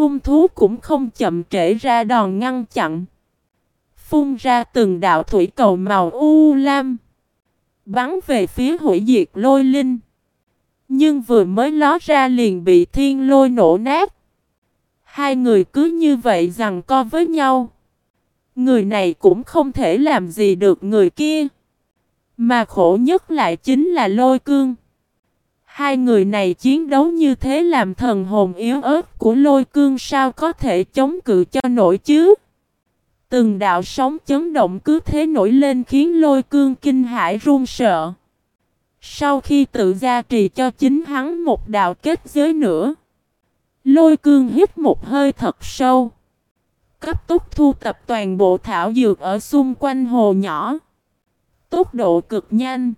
Hung thú cũng không chậm trễ ra đòn ngăn chặn. Phun ra từng đạo thủy cầu màu u lam. Bắn về phía hủy diệt lôi linh. Nhưng vừa mới ló ra liền bị thiên lôi nổ nát. Hai người cứ như vậy rằng co với nhau. Người này cũng không thể làm gì được người kia. Mà khổ nhất lại chính là lôi cương. Hai người này chiến đấu như thế làm thần hồn yếu ớt của lôi cương sao có thể chống cự cho nổi chứ. Từng đạo sóng chấn động cứ thế nổi lên khiến lôi cương kinh hãi run sợ. Sau khi tự gia trì cho chính hắn một đạo kết giới nữa. Lôi cương hít một hơi thật sâu. Cấp tốc thu tập toàn bộ thảo dược ở xung quanh hồ nhỏ. Tốc độ cực nhanh.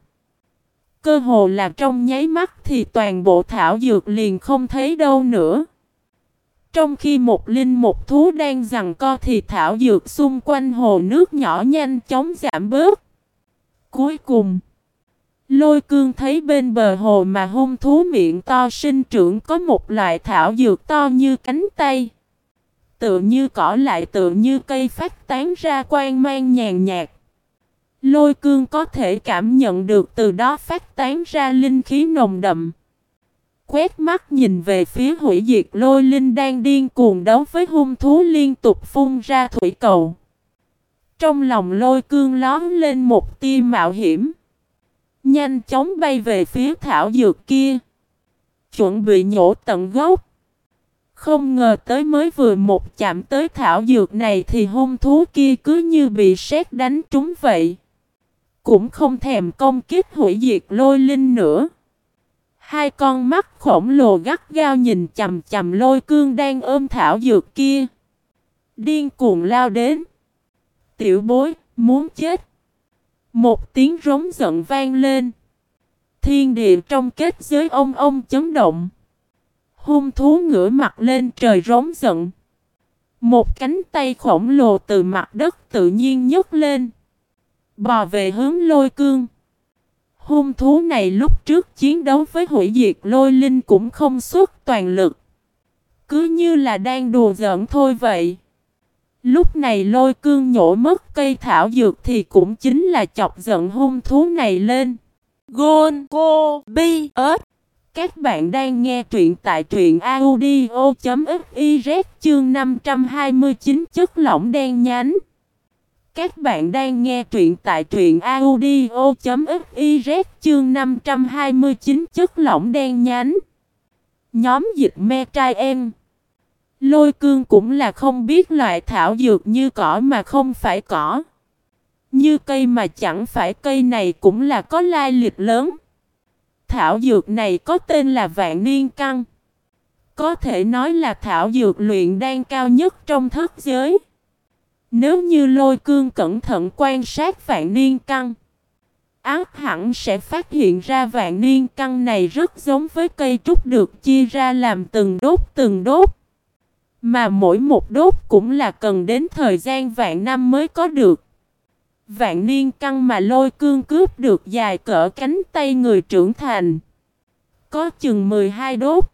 Cơ hồ là trong nháy mắt thì toàn bộ thảo dược liền không thấy đâu nữa. Trong khi một linh một thú đang giằng co thì thảo dược xung quanh hồ nước nhỏ nhanh chóng giảm bớt. Cuối cùng, lôi cương thấy bên bờ hồ mà hung thú miệng to sinh trưởng có một loại thảo dược to như cánh tay. Tựa như cỏ lại tựa như cây phát tán ra quang mang nhàn nhạt. Lôi cương có thể cảm nhận được từ đó phát tán ra linh khí nồng đậm. Quét mắt nhìn về phía hủy diệt lôi linh đang điên cuồng đấu với hung thú liên tục phun ra thủy cầu. Trong lòng lôi cương lón lên một tia mạo hiểm. Nhanh chóng bay về phía thảo dược kia. Chuẩn bị nhổ tận gốc. Không ngờ tới mới vừa một chạm tới thảo dược này thì hung thú kia cứ như bị sét đánh trúng vậy. Cũng không thèm công kích hủy diệt lôi linh nữa. Hai con mắt khổng lồ gắt gao nhìn chầm chầm lôi cương đang ôm thảo dược kia. Điên cuồng lao đến. Tiểu bối, muốn chết. Một tiếng rống giận vang lên. Thiên địa trong kết giới ông ông chấn động. Hung thú ngửa mặt lên trời rống giận. Một cánh tay khổng lồ từ mặt đất tự nhiên nhấc lên. Bò về hướng lôi cương. Hung thú này lúc trước chiến đấu với hủy diệt lôi linh cũng không xuất toàn lực. Cứ như là đang đùa giỡn thôi vậy. Lúc này lôi cương nhổ mất cây thảo dược thì cũng chính là chọc giận hung thú này lên. Gôn, Cô, Bi ớt Các bạn đang nghe truyện tại truyện audio.fiz chương 529 chất lỏng đen nhánh. Các bạn đang nghe truyện tại truyện audio.fiz chương 529 chất lỏng đen nhánh. Nhóm dịch me trai em. Lôi cương cũng là không biết loại thảo dược như cỏ mà không phải cỏ. Như cây mà chẳng phải cây này cũng là có lai lịch lớn. Thảo dược này có tên là vạn niên căng. Có thể nói là thảo dược luyện đan cao nhất trong thất giới. Nếu như lôi cương cẩn thận quan sát vạn niên căng, ác hẳn sẽ phát hiện ra vạn niên căng này rất giống với cây trúc được chia ra làm từng đốt từng đốt. Mà mỗi một đốt cũng là cần đến thời gian vạn năm mới có được. Vạn niên căng mà lôi cương cướp được dài cỡ cánh tay người trưởng thành. Có chừng 12 đốt.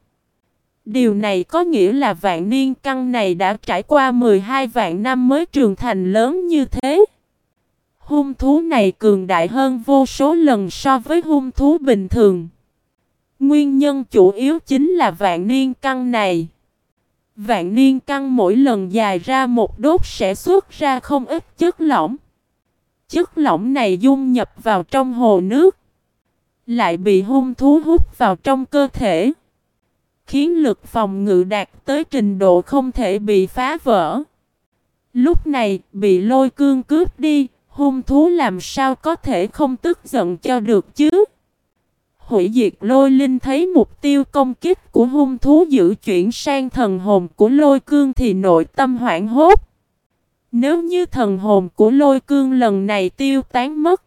Điều này có nghĩa là vạn niên căn này đã trải qua 12 vạn năm mới trưởng thành lớn như thế. Hung thú này cường đại hơn vô số lần so với hung thú bình thường. Nguyên nhân chủ yếu chính là vạn niên căn này. Vạn niên căn mỗi lần dài ra một đốt sẽ xuất ra không ít chất lỏng. Chất lỏng này dung nhập vào trong hồ nước. Lại bị hung thú hút vào trong cơ thể khiến lực phòng ngự đạt tới trình độ không thể bị phá vỡ. Lúc này, bị lôi cương cướp đi, hung thú làm sao có thể không tức giận cho được chứ? Hủy diệt lôi linh thấy mục tiêu công kích của hung thú giữ chuyển sang thần hồn của lôi cương thì nội tâm hoảng hốt. Nếu như thần hồn của lôi cương lần này tiêu tán mất,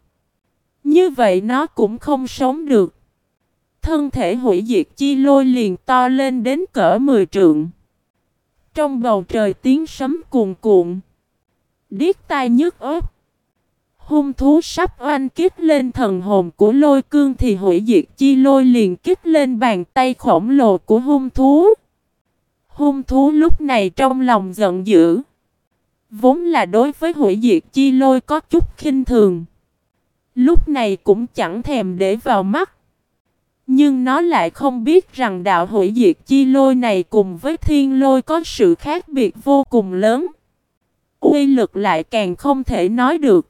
như vậy nó cũng không sống được. Thân thể hủy diệt chi lôi liền to lên đến cỡ 10 trượng. Trong bầu trời tiếng sấm cuồn cuộn. Điếc tai nhức ớt. Hung thú sắp oanh kích lên thần hồn của lôi cương thì hủy diệt chi lôi liền kích lên bàn tay khổng lồ của hung thú. Hung thú lúc này trong lòng giận dữ. Vốn là đối với hủy diệt chi lôi có chút khinh thường. Lúc này cũng chẳng thèm để vào mắt. Nhưng nó lại không biết rằng đạo hủy diệt chi lôi này cùng với thiên lôi có sự khác biệt vô cùng lớn. Uy lực lại càng không thể nói được.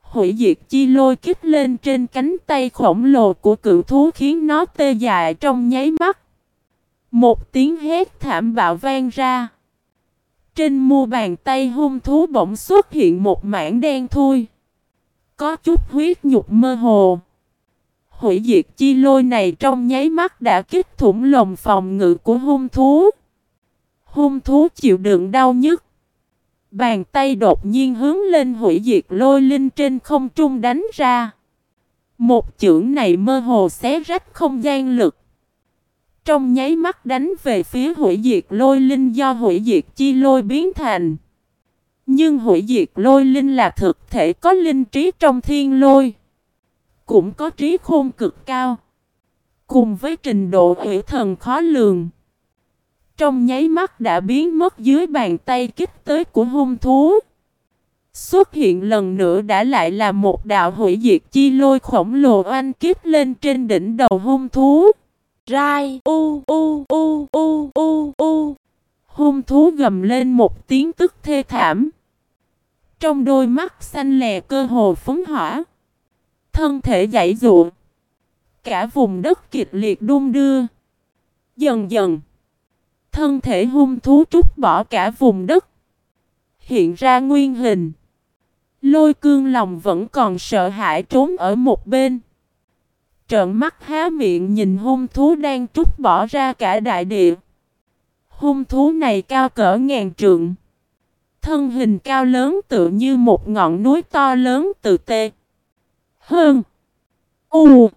Hủy diệt chi lôi kích lên trên cánh tay khổng lồ của cự thú khiến nó tê dại trong nháy mắt. Một tiếng hét thảm bạo vang ra. Trên mu bàn tay hung thú bỗng xuất hiện một mảng đen thui. Có chút huyết nhục mơ hồ. Hủy diệt chi lôi này trong nháy mắt đã kích thủng lồng phòng ngự của hung thú. Hung thú chịu đựng đau nhức. Bàn tay đột nhiên hướng lên hủy diệt lôi linh trên không trung đánh ra. Một chưởng này mơ hồ xé rách không gian lực. Trong nháy mắt đánh về phía hủy diệt lôi linh do hủy diệt chi lôi biến thành. Nhưng hủy diệt lôi linh là thực thể có linh trí trong thiên lôi. Cũng có trí khôn cực cao. Cùng với trình độ hủy thần khó lường. Trong nháy mắt đã biến mất dưới bàn tay kích tới của hung thú. Xuất hiện lần nữa đã lại là một đạo hủy diệt chi lôi khổng lồ oanh kích lên trên đỉnh đầu hung thú. Rai, u u u u u u Hung thú gầm lên một tiếng tức thê thảm. Trong đôi mắt xanh lè cơ hồ phấn hỏa. Thân thể dãy dụa. Cả vùng đất kịch liệt đung đưa. Dần dần. Thân thể hung thú trút bỏ cả vùng đất. Hiện ra nguyên hình. Lôi cương lòng vẫn còn sợ hãi trốn ở một bên. Trợn mắt há miệng nhìn hung thú đang trút bỏ ra cả đại địa. Hung thú này cao cỡ ngàn trượng. Thân hình cao lớn tựa như một ngọn núi to lớn từ tê. Hơn. U.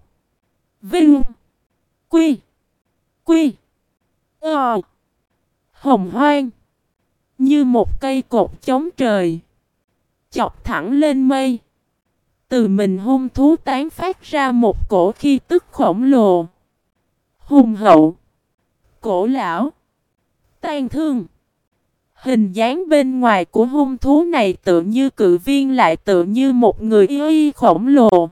Vinh. Quy. Quy. Ờ. Hồng hoang. Như một cây cột chống trời. Chọc thẳng lên mây. Từ mình hung thú tán phát ra một cổ khi tức khổng lồ. Hùng hậu. Cổ lão. Tan thương. Hình dáng bên ngoài của hung thú này tự như cự viên lại tự như một người y khổng lồ.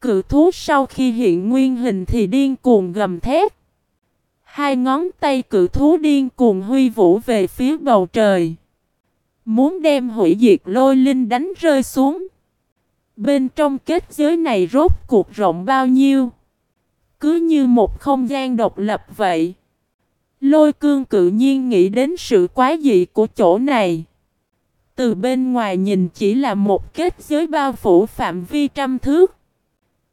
Cự thú sau khi hiện nguyên hình thì điên cuồng gầm thét. Hai ngón tay cự thú điên cuồng huy vũ về phía bầu trời. Muốn đem hủy diệt lôi linh đánh rơi xuống. Bên trong kết giới này rốt cuộc rộng bao nhiêu? Cứ như một không gian độc lập vậy. Lôi cương cự nhiên nghĩ đến sự quái dị của chỗ này. Từ bên ngoài nhìn chỉ là một kết giới bao phủ phạm vi trăm thước.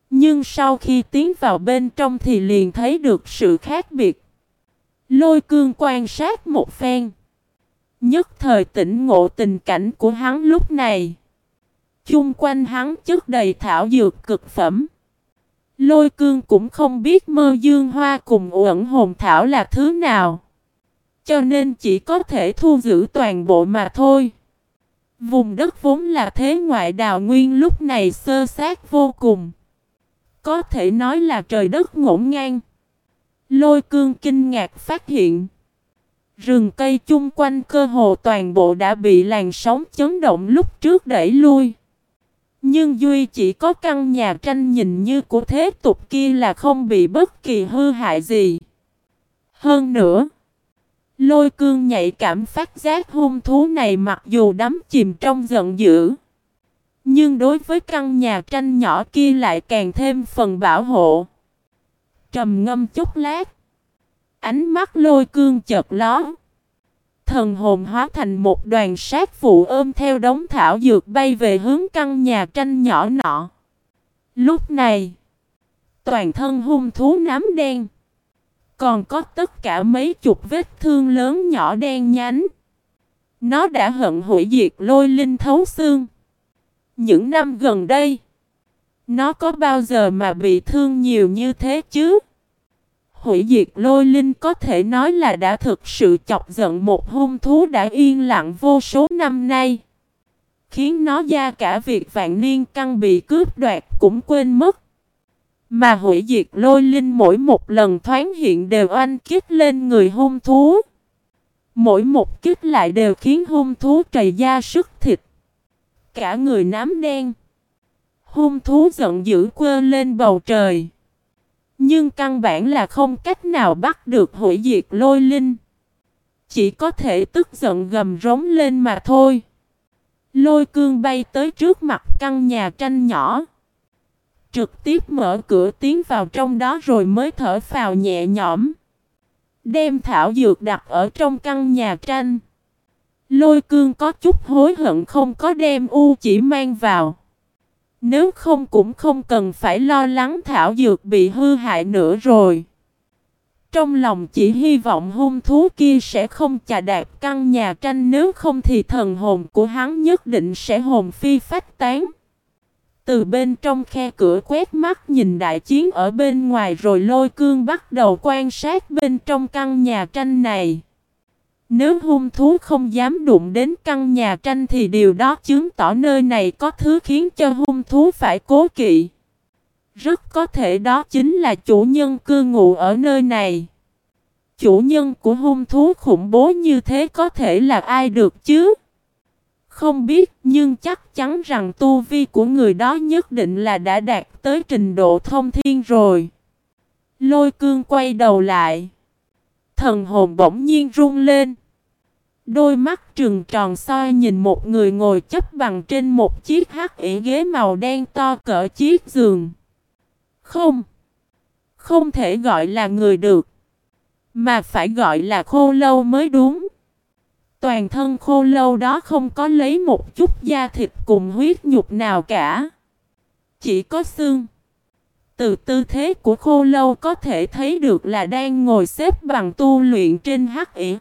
Nhưng sau khi tiến vào bên trong thì liền thấy được sự khác biệt. Lôi cương quan sát một phen. Nhất thời tỉnh ngộ tình cảnh của hắn lúc này. Chung quanh hắn chất đầy thảo dược cực phẩm. Lôi cương cũng không biết mơ dương hoa cùng uẩn hồn thảo là thứ nào. Cho nên chỉ có thể thu giữ toàn bộ mà thôi. Vùng đất vốn là thế ngoại đào nguyên lúc này sơ sát vô cùng. Có thể nói là trời đất ngổn ngang. Lôi cương kinh ngạc phát hiện. Rừng cây chung quanh cơ hồ toàn bộ đã bị làn sóng chấn động lúc trước đẩy lui. Nhưng Duy chỉ có căn nhà tranh nhìn như của thế tục kia là không bị bất kỳ hư hại gì. Hơn nữa, lôi cương nhạy cảm phát giác hung thú này mặc dù đắm chìm trong giận dữ. Nhưng đối với căn nhà tranh nhỏ kia lại càng thêm phần bảo hộ. Trầm ngâm chút lát. Ánh mắt lôi cương chợt ló. Thần hồn hóa thành một đoàn sát phụ ôm theo đống thảo dược bay về hướng căn nhà tranh nhỏ nọ. Lúc này, toàn thân hung thú nám đen. Còn có tất cả mấy chục vết thương lớn nhỏ đen nhánh. Nó đã hận hủy diệt lôi linh thấu xương. Những năm gần đây, nó có bao giờ mà bị thương nhiều như thế chứ? Hủy diệt lôi linh có thể nói là đã thực sự chọc giận một hung thú đã yên lặng vô số năm nay. Khiến nó ra cả việc vạn niên căn bị cướp đoạt cũng quên mất. Mà hủy diệt lôi linh mỗi một lần thoáng hiện đều oanh kích lên người hung thú. Mỗi một kích lại đều khiến hung thú trầy da sức thịt. Cả người nám đen. Hung thú giận dữ quơ lên bầu trời. Nhưng căn bản là không cách nào bắt được hủy diệt lôi linh. Chỉ có thể tức giận gầm rống lên mà thôi. Lôi cương bay tới trước mặt căn nhà tranh nhỏ. Trực tiếp mở cửa tiến vào trong đó rồi mới thở phào nhẹ nhõm. Đem thảo dược đặt ở trong căn nhà tranh. Lôi cương có chút hối hận không có đem u chỉ mang vào. Nếu không cũng không cần phải lo lắng thảo dược bị hư hại nữa rồi. Trong lòng chỉ hy vọng hung thú kia sẽ không chà đạp căn nhà tranh, nếu không thì thần hồn của hắn nhất định sẽ hồn phi phách tán. Từ bên trong khe cửa quét mắt nhìn đại chiến ở bên ngoài rồi lôi cương bắt đầu quan sát bên trong căn nhà tranh này. Nếu hung thú không dám đụng đến căn nhà tranh thì điều đó chứng tỏ nơi này có thứ khiến cho hung thú phải cố kỵ. Rất có thể đó chính là chủ nhân cư ngụ ở nơi này. Chủ nhân của hung thú khủng bố như thế có thể là ai được chứ? Không biết, nhưng chắc chắn rằng tu vi của người đó nhất định là đã đạt tới trình độ thông thiên rồi. Lôi cương quay đầu lại. Thần hồn bỗng nhiên rung lên. Đôi mắt trừng tròn soi nhìn một người ngồi chấp bằng trên một chiếc hắc ỉ ghế màu đen to cỡ chiếc giường. Không. Không thể gọi là người được. Mà phải gọi là khô lâu mới đúng. Toàn thân khô lâu đó không có lấy một chút da thịt cùng huyết nhục nào cả. Chỉ có xương. Từ tư thế của khô lâu có thể thấy được là đang ngồi xếp bằng tu luyện trên hắc ỉ.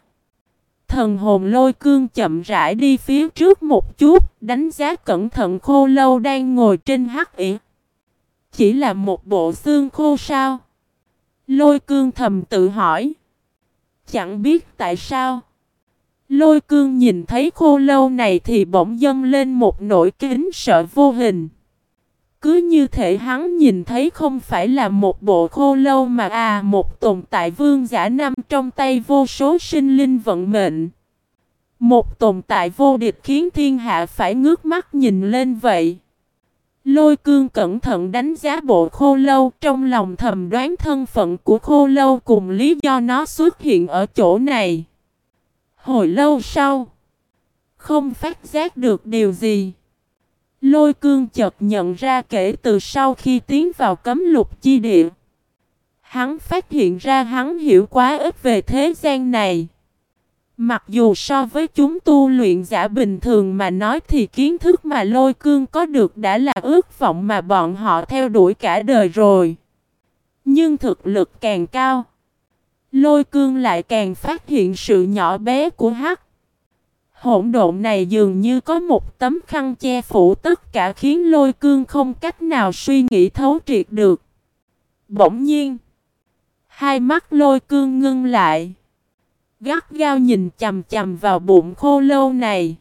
Thần hồn lôi cương chậm rãi đi phía trước một chút, đánh giá cẩn thận khô lâu đang ngồi trên hắc ỉ. Chỉ là một bộ xương khô sao? Lôi cương thầm tự hỏi. Chẳng biết tại sao. Lôi cương nhìn thấy khô lâu này thì bỗng dâng lên một nỗi kính sợ vô hình. Cứ như thể hắn nhìn thấy không phải là một bộ khô lâu mà à một tồn tại vương giả năm trong tay vô số sinh linh vận mệnh. Một tồn tại vô địch khiến thiên hạ phải ngước mắt nhìn lên vậy. Lôi cương cẩn thận đánh giá bộ khô lâu trong lòng thầm đoán thân phận của khô lâu cùng lý do nó xuất hiện ở chỗ này. Hồi lâu sau, không phát giác được điều gì. Lôi cương chợt nhận ra kể từ sau khi tiến vào cấm lục chi địa. Hắn phát hiện ra hắn hiểu quá ít về thế gian này. Mặc dù so với chúng tu luyện giả bình thường mà nói thì kiến thức mà lôi cương có được đã là ước vọng mà bọn họ theo đuổi cả đời rồi. Nhưng thực lực càng cao, lôi cương lại càng phát hiện sự nhỏ bé của hắc. Hỗn độn này dường như có một tấm khăn che phủ tất cả khiến lôi cương không cách nào suy nghĩ thấu triệt được. Bỗng nhiên, hai mắt lôi cương ngưng lại. Gắt gao nhìn chầm chầm vào bụng khô lâu này.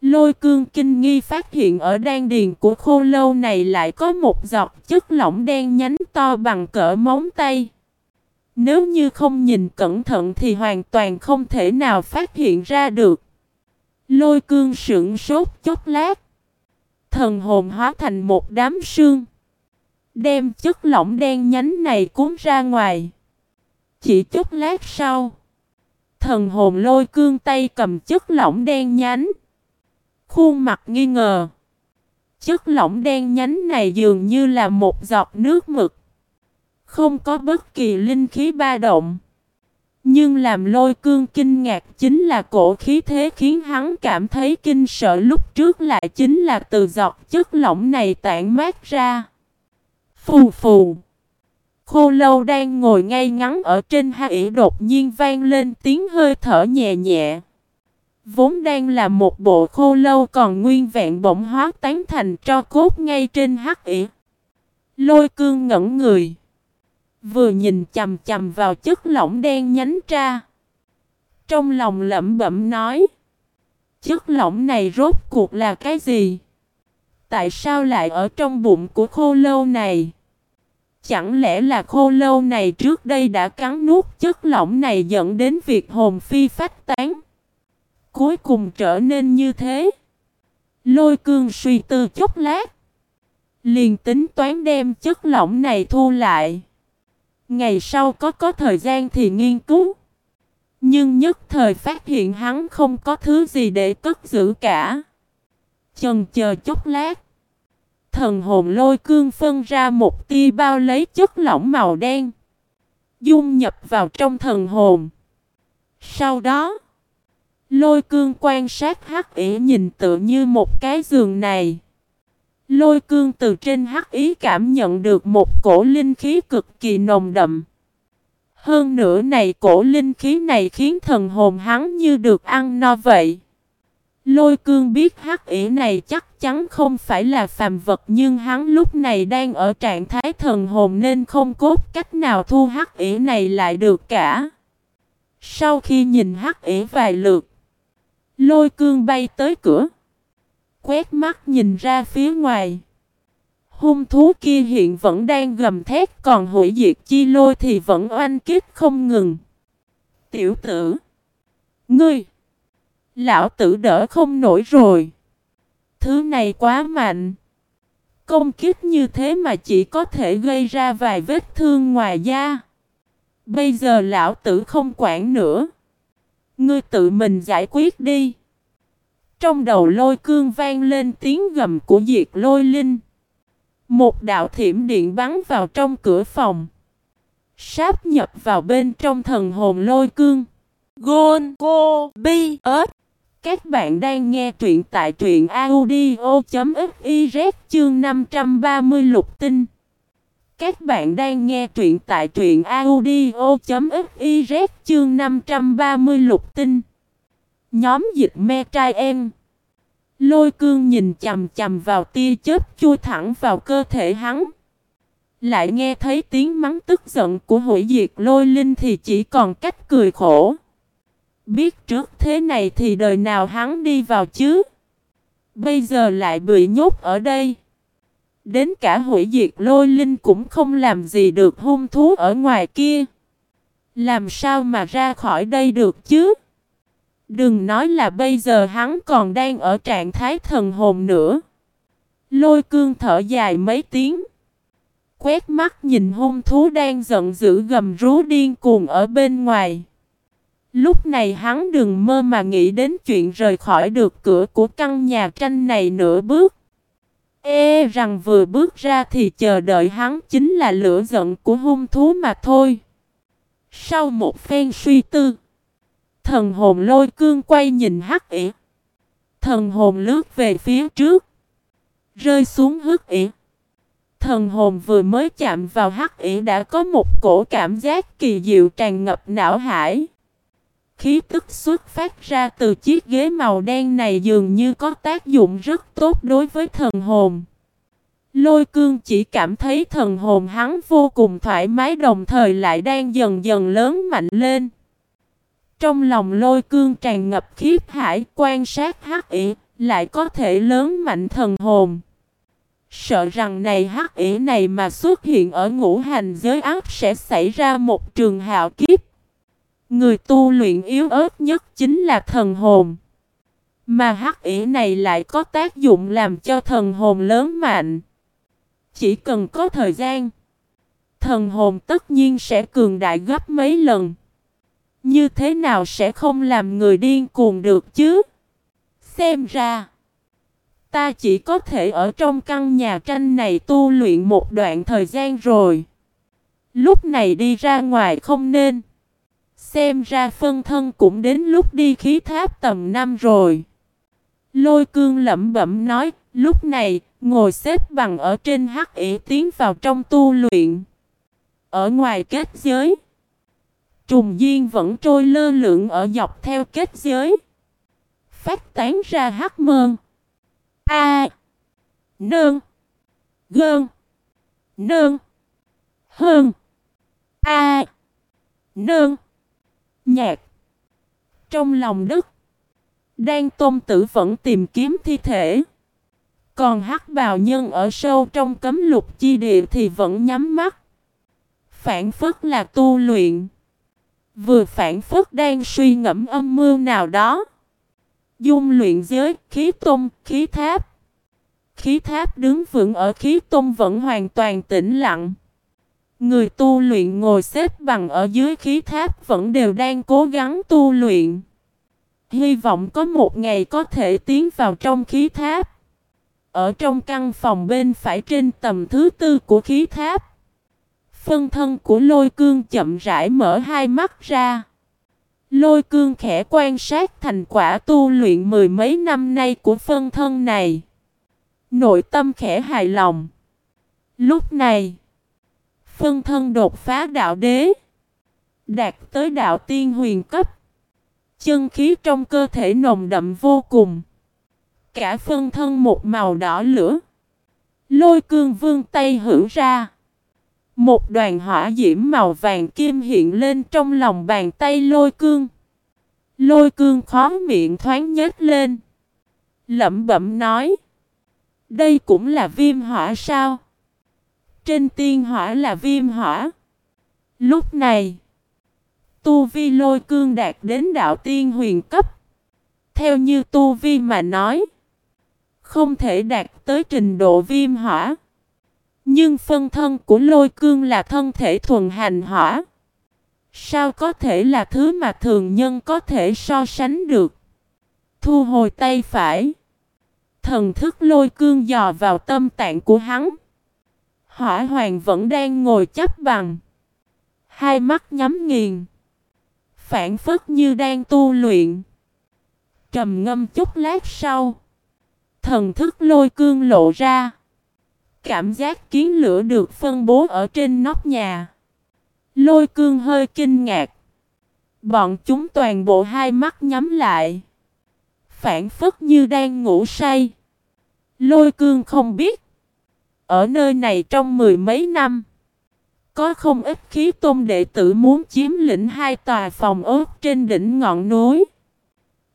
Lôi cương kinh nghi phát hiện ở đan điền của khô lâu này lại có một giọt chất lỏng đen nhánh to bằng cỡ móng tay. Nếu như không nhìn cẩn thận thì hoàn toàn không thể nào phát hiện ra được. Lôi cương sững sốt chốc lát. Thần hồn hóa thành một đám sương. Đem chất lỏng đen nhánh này cuốn ra ngoài. Chỉ chút lát sau. Thần hồn lôi cương tay cầm chất lỏng đen nhánh. Khuôn mặt nghi ngờ. Chất lỏng đen nhánh này dường như là một giọt nước mực. Không có bất kỳ linh khí ba động. Nhưng làm lôi cương kinh ngạc chính là cổ khí thế khiến hắn cảm thấy kinh sợ lúc trước lại chính là từ giọt chất lỏng này tản mát ra. Phù phù. Khô lâu đang ngồi ngay ngắn ở trên hai ỉ đột nhiên vang lên tiếng hơi thở nhẹ nhẹ. Vốn đang là một bộ khô lâu còn nguyên vẹn bỗng hóa tán thành cho cốt ngay trên hắc ỉ. Lôi cương ngẩn người. Vừa nhìn chầm chầm vào chất lỏng đen nhánh ra. Trong lòng lẩm bẩm nói. Chất lỏng này rốt cuộc là cái gì? Tại sao lại ở trong bụng của khô lâu này? Chẳng lẽ là khô lâu này trước đây đã cắn nuốt chất lỏng này dẫn đến việc hồn phi phách tán? Cuối cùng trở nên như thế. Lôi cương suy tư chốc lát. Liền tính toán đem chất lỏng này thu lại. Ngày sau có có thời gian thì nghiên cứu. Nhưng nhất thời phát hiện hắn không có thứ gì để cất giữ cả. Chần chờ chốc lát. Thần hồn lôi cương phân ra một tia bao lấy chất lỏng màu đen. Dung nhập vào trong thần hồn. Sau đó, lôi cương quan sát hắc ỉ nhìn tựa như một cái giường này. Lôi cương từ trên hắc ý cảm nhận được một cổ linh khí cực kỳ nồng đậm. Hơn nữa này cổ linh khí này khiến thần hồn hắn như được ăn no vậy. Lôi cương biết hắc ỉ này chắc chắn không phải là phàm vật nhưng hắn lúc này đang ở trạng thái thần hồn nên không cốt cách nào thu hắc ỉ này lại được cả. Sau khi nhìn hắc ỉ vài lượt, lôi cương bay tới cửa. Quét mắt nhìn ra phía ngoài. Hung thú kia hiện vẫn đang gầm thét, còn hủy diệt chi lôi thì vẫn oanh kích không ngừng. Tiểu tử! Ngươi! Lão tử đỡ không nổi rồi. Thứ này quá mạnh. Công kích như thế mà chỉ có thể gây ra vài vết thương ngoài da. Bây giờ lão tử không quản nữa. Ngươi tự mình giải quyết đi. Trong đầu lôi cương vang lên tiếng gầm của diệt lôi linh. Một đạo thiểm điện bắn vào trong cửa phòng. Sáp nhập vào bên trong thần hồn lôi cương. Gôn, cô, bi, ớt. Các bạn đang nghe truyện tại truyện audio.fiz chương 530 lục tinh. Các bạn đang nghe truyện tại truyện audio.fiz chương 530 lục tinh. Nhóm dịch me trai em. Lôi cương nhìn chầm chầm vào tia chớp chui thẳng vào cơ thể hắn. Lại nghe thấy tiếng mắng tức giận của hủy diệt lôi linh thì chỉ còn cách cười khổ. Biết trước thế này thì đời nào hắn đi vào chứ. Bây giờ lại bị nhốt ở đây. Đến cả hủy diệt lôi linh cũng không làm gì được hung thú ở ngoài kia. Làm sao mà ra khỏi đây được chứ? Đừng nói là bây giờ hắn còn đang ở trạng thái thần hồn nữa. Lôi cương thở dài mấy tiếng. Quét mắt nhìn hung thú đang giận dữ gầm rú điên cuồng ở bên ngoài. Lúc này hắn đừng mơ mà nghĩ đến chuyện rời khỏi được cửa của căn nhà tranh này nửa bước. Ê rằng vừa bước ra thì chờ đợi hắn chính là lửa giận của hung thú mà thôi. Sau một phen suy tư. Thần hồn lôi cương quay nhìn hắc ỉ. Thần hồn lướt về phía trước. Rơi xuống hức ỉ. Thần hồn vừa mới chạm vào hắc ỉ đã có một cổ cảm giác kỳ diệu tràn ngập não hải. Khí tức xuất phát ra từ chiếc ghế màu đen này dường như có tác dụng rất tốt đối với thần hồn. Lôi cương chỉ cảm thấy thần hồn hắn vô cùng thoải mái, đồng thời lại đang dần dần lớn mạnh lên. Trong lòng lôi cương tràn ngập khiếp hải quan sát hắc ỉ, lại có thể lớn mạnh thần hồn. Sợ rằng này hắc ỉ này mà xuất hiện ở ngũ hành giới ác sẽ xảy ra một trường hạo kiếp. Người tu luyện yếu ớt nhất chính là thần hồn. Mà hắc ỉ này lại có tác dụng làm cho thần hồn lớn mạnh. Chỉ cần có thời gian, thần hồn tất nhiên sẽ cường đại gấp mấy lần. Như thế nào sẽ không làm người điên cuồng được chứ? Xem ra, ta chỉ có thể ở trong căn nhà tranh này tu luyện một đoạn thời gian rồi. Lúc này đi ra ngoài không nên. Xem ra phân thân cũng đến lúc đi khí tháp tầm năm rồi. Lôi cương lẩm bẩm nói, lúc này, ngồi xếp bằng ở trên hắc ỉ tiến vào trong tu luyện. Ở ngoài kết giới. Trùng Diên vẫn trôi lơ lửng ở dọc theo kết giới. Phát tán ra hắc mơn. A. Nương. Gơn. Nương. Hơn. A. Nương. Nhạc. Trong lòng đất. Đang tôn tử vẫn tìm kiếm thi thể. Còn hắc bào nhân ở sâu trong cấm lục chi địa thì vẫn nhắm mắt. Phản phất là tu luyện. Vừa phản phất đang suy ngẫm âm mưu nào đó. Dung luyện giới, khí tung, khí tháp. Khí tháp đứng vững ở khí tung vẫn hoàn toàn tĩnh lặng. Người tu luyện ngồi xếp bằng ở dưới khí tháp vẫn đều đang cố gắng tu luyện. Hy vọng có một ngày có thể tiến vào trong khí tháp. Ở trong căn phòng bên phải trên tầm thứ tư của khí tháp. Phân thân của lôi cương chậm rãi mở hai mắt ra. Lôi cương khẽ quan sát thành quả tu luyện mười mấy năm nay của phân thân này. Nội tâm khẽ hài lòng. Lúc này, phân thân đột phá đạo đế. Đạt tới đạo tiên huyền cấp. Chân khí trong cơ thể nồng đậm vô cùng. Cả phân thân một màu đỏ lửa. Lôi cương vương tay hữu ra. Một đoàn hỏa diễm màu vàng kim hiện lên trong lòng bàn tay lôi cương. Lôi cương khó miệng thoáng nhếch lên. Lẩm bẩm nói. Đây cũng là viêm hỏa sao? Trên tiên hỏa là viêm hỏa. Lúc này, Tu Vi lôi cương đạt đến đạo tiên huyền cấp. Theo như Tu Vi mà nói, không thể đạt tới trình độ viêm hỏa. Nhưng phân thân của lôi cương là thân thể thuần hành hỏa. Sao có thể là thứ mà thường nhân có thể so sánh được? Thu hồi tay phải. Thần thức lôi cương dò vào tâm tạng của hắn. Hỏa hoàng vẫn đang ngồi chấp bằng. Hai mắt nhắm nghiền. Phản phất như đang tu luyện. Trầm ngâm chút lát sau. Thần thức lôi cương lộ ra. Cảm giác kiến lửa được phân bố ở trên nóc nhà. Lôi cương hơi kinh ngạc. Bọn chúng toàn bộ hai mắt nhắm lại. Phản phất như đang ngủ say. Lôi cương không biết. Ở nơi này trong mười mấy năm. Có không ít khí tôn đệ tử muốn chiếm lĩnh hai tòa phòng ốt trên đỉnh ngọn núi.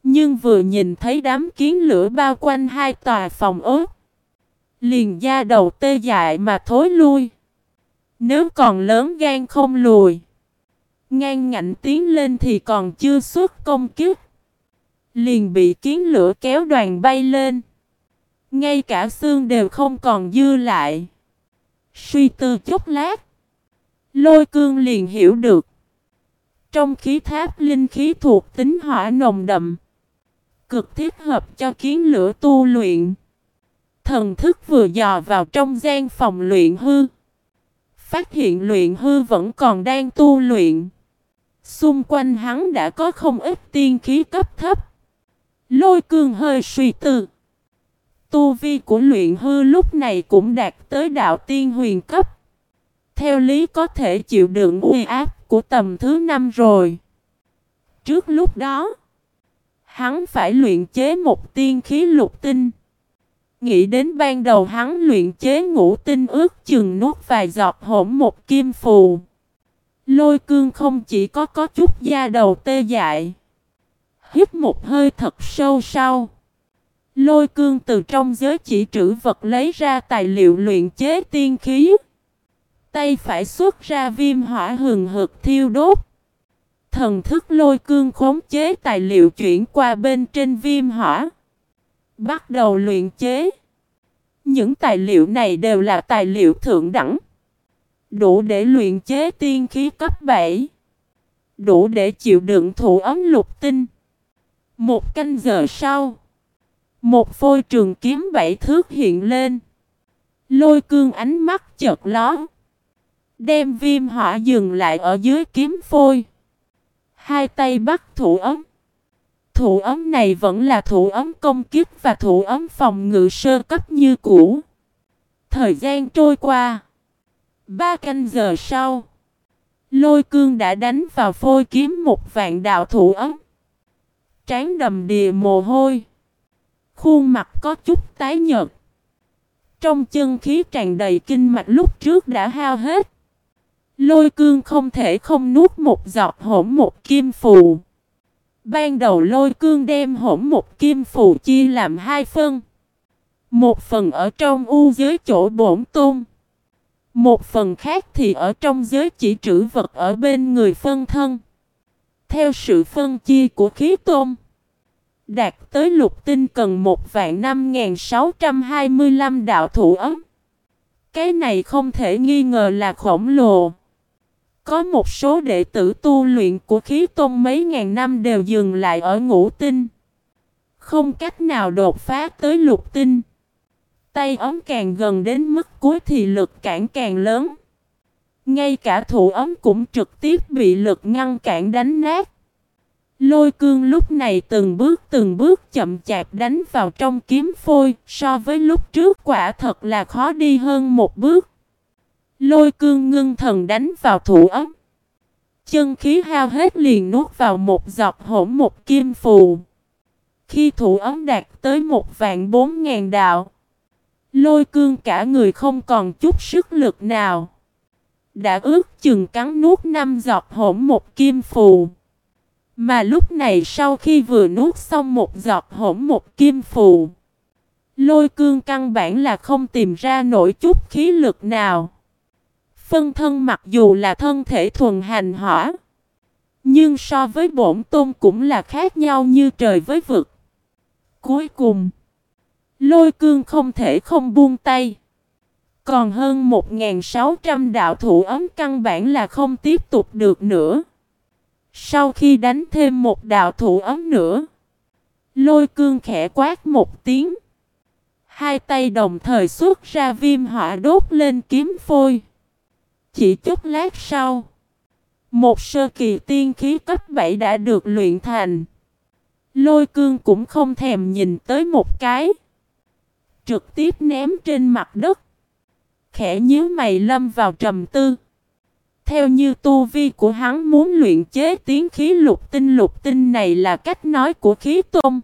Nhưng vừa nhìn thấy đám kiến lửa bao quanh hai tòa phòng ốt. Liền da đầu tê dại mà thối lui. Nếu còn lớn gan không lùi. Ngang ngạnh tiến lên thì còn chưa xuất công kiếp. Liền bị kiến lửa kéo đoàn bay lên. Ngay cả xương đều không còn dư lại. Suy tư chút lát. Lôi cương liền hiểu được. Trong khí tháp linh khí thuộc tính hỏa nồng đậm. Cực thích hợp cho kiến lửa tu luyện. Thần thức vừa dò vào trong gian phòng luyện hư. Phát hiện luyện hư vẫn còn đang tu luyện. Xung quanh hắn đã có không ít tiên khí cấp thấp. Lôi cương hơi suy tư. Tu vi của luyện hư lúc này cũng đạt tới đạo tiên huyền cấp. Theo lý có thể chịu đựng uy áp của tầm thứ năm rồi. Trước lúc đó, hắn phải luyện chế một tiên khí lục tinh. Nghĩ đến ban đầu hắn luyện chế ngũ tinh ước chừng nuốt vài giọt hỗn một kim phù. Lôi cương không chỉ có có chút da đầu tê dại. Hít một hơi thật sâu sau. Lôi cương từ trong giới chỉ trữ vật lấy ra tài liệu luyện chế tiên khí. Tay phải xuất ra viêm hỏa hừng hực thiêu đốt. Thần thức lôi cương khống chế tài liệu chuyển qua bên trên viêm hỏa. Bắt đầu luyện chế. Những tài liệu này đều là tài liệu thượng đẳng. Đủ để luyện chế tiên khí cấp 7. Đủ để chịu đựng thủ ấm lục tinh. Một canh giờ sau. Một phôi trường kiếm bảy thước hiện lên. Lôi cương ánh mắt chợt ló. Đem viêm hỏa dừng lại ở dưới kiếm phôi. Hai tay bắt thủ ấm. Thủ ấm này vẫn là thủ ấm công kiếp và thủ ấm phòng ngự sơ cấp như cũ. Thời gian trôi qua. Ba canh giờ sau. Lôi cương đã đánh vào phôi kiếm một vạn đạo thủ ấm. Trán đầm đìa mồ hôi. Khuôn mặt có chút tái nhợt. Trong chân khí tràn đầy kinh mạch lúc trước đã hao hết. Lôi cương không thể không nuốt một giọt hổm một kim phù. Ban đầu lôi cương đem hỗn một kim phù chia làm hai phân. Một phần ở trong u giới chỗ bổn tôn. Một phần khác thì ở trong giới chỉ trữ vật ở bên người phân thân. Theo sự phân chia của khí tôn, đạt tới lục tinh cần một vạn năm ngàn sáu trăm hai mươi lăm đạo thủ ấm. Cái này không thể nghi ngờ là khổng lồ. Có một số đệ tử tu luyện của khí tôn mấy ngàn năm đều dừng lại ở ngũ tinh. Không cách nào đột phá tới lục tinh. Tay ấm càng gần đến mức cuối thì lực cản càng lớn. Ngay cả thủ ấm cũng trực tiếp bị lực ngăn cản đánh nát. Lôi cương lúc này từng bước từng bước chậm chạp đánh vào trong kiếm phôi, so với lúc trước quả thật là khó đi hơn một bước. Lôi cương ngưng thần đánh vào thủ ấm. Chân khí hao hết liền nuốt vào một giọt hỗn một kim phù. Khi thủ ấm đạt tới một vạn bốn ngàn đạo, lôi cương cả người không còn chút sức lực nào. Đã ước chừng cắn nuốt năm giọt hỗn một kim phù. Mà lúc này sau khi vừa nuốt xong một giọt hỗn một kim phù, lôi cương căn bản là không tìm ra nổi chút khí lực nào. Phân thân mặc dù là thân thể thuần hành hỏa, nhưng so với bổn tôn cũng là khác nhau như trời với vực. Cuối cùng, lôi cương không thể không buông tay. Còn hơn 1.600 đạo thủ ấm căn bản là không tiếp tục được nữa. Sau khi đánh thêm một đạo thủ ấm nữa, lôi cương khẽ quát một tiếng. Hai tay đồng thời xuất ra viêm hỏa đốt lên kiếm phôi. Chỉ chút lát sau, một sơ kỳ tiên khí cấp 7 đã được luyện thành. Lôi cương cũng không thèm nhìn tới một cái. Trực tiếp ném trên mặt đất. Khẽ nhíu mày lâm vào trầm tư. Theo như tu vi của hắn muốn luyện chế tiếng khí lục tinh lục tinh này là cách nói của khí tôn.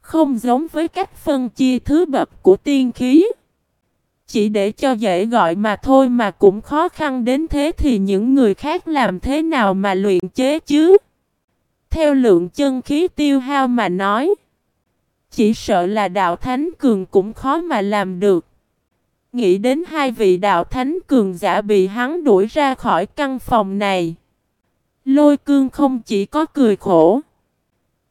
Không giống với cách phân chia thứ bậc của tiên khí. Chỉ để cho dễ gọi mà thôi mà cũng khó khăn đến thế thì những người khác làm thế nào mà luyện chế chứ? Theo lượng chân khí tiêu hao mà nói. Chỉ sợ là đạo thánh cường cũng khó mà làm được. Nghĩ đến hai vị đạo thánh cường giả bị hắn đuổi ra khỏi căn phòng này. Lôi cương không chỉ có cười khổ.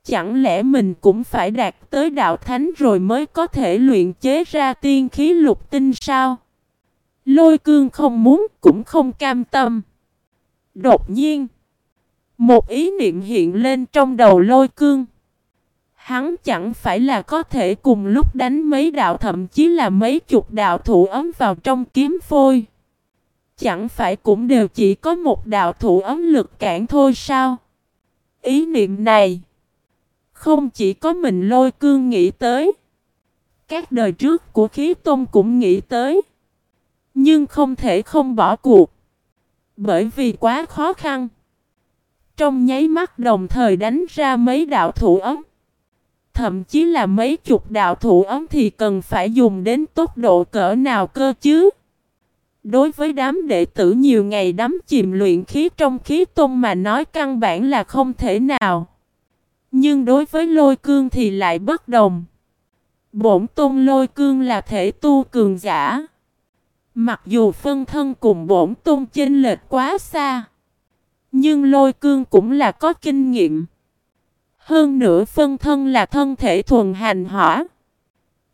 Chẳng lẽ mình cũng phải đạt tới đạo thánh rồi mới có thể luyện chế ra tiên khí lục tinh sao? Lôi cương không muốn cũng không cam tâm. Đột nhiên, một ý niệm hiện lên trong đầu lôi cương. Hắn chẳng phải là có thể cùng lúc đánh mấy đạo thậm chí là mấy chục đạo thủ ấm vào trong kiếm phôi. Chẳng phải cũng đều chỉ có một đạo thủ ấm lực cản thôi sao? Ý niệm này không chỉ có mình lôi cương nghĩ tới. Các đời trước của khí tôn cũng nghĩ tới. Nhưng không thể không bỏ cuộc. Bởi vì quá khó khăn. Trong nháy mắt đồng thời đánh ra mấy đạo thủ ấm. Thậm chí là mấy chục đạo thủ ấm thì cần phải dùng đến tốc độ cỡ nào cơ chứ. Đối với đám đệ tử nhiều ngày đắm chìm luyện khí trong khí tôn mà nói căn bản là không thể nào. Nhưng đối với lôi cương thì lại bất đồng. Bổn tôn lôi cương là thể tu cường giả. Mặc dù phân thân cùng bổn tôn chênh lệch quá xa. Nhưng lôi cương cũng là có kinh nghiệm. Hơn nữa phân thân là thân thể thuần hành hỏa.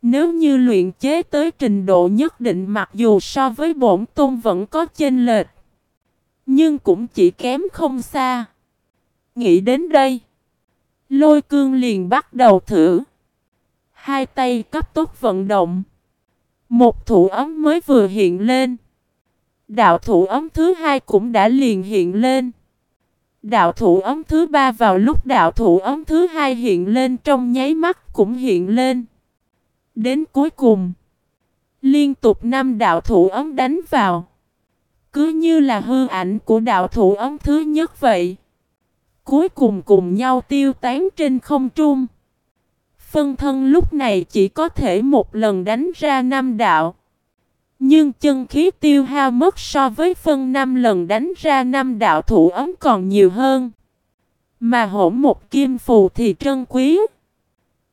Nếu như luyện chế tới trình độ nhất định mặc dù so với bổn tôn vẫn có chênh lệch. Nhưng cũng chỉ kém không xa. Nghĩ đến đây. Lôi cương liền bắt đầu thử. Hai tay cấp tốc vận động. Một thủ ấm mới vừa hiện lên. Đạo thủ ấm thứ hai cũng đã liền hiện lên. Đạo thủ ấm thứ ba vào lúc đạo thủ ấm thứ hai hiện lên trong nháy mắt cũng hiện lên. Đến cuối cùng, liên tục năm đạo thủ ấm đánh vào. Cứ như là hư ảnh của đạo thủ ấm thứ nhất vậy. Cuối cùng cùng nhau tiêu tán trên không trung. Phân thân lúc này chỉ có thể một lần đánh ra năm đạo. Nhưng chân khí tiêu hao mất so với phân năm lần đánh ra năm đạo thủ ấm còn nhiều hơn. Mà hỗn một kim phù thì trân quý.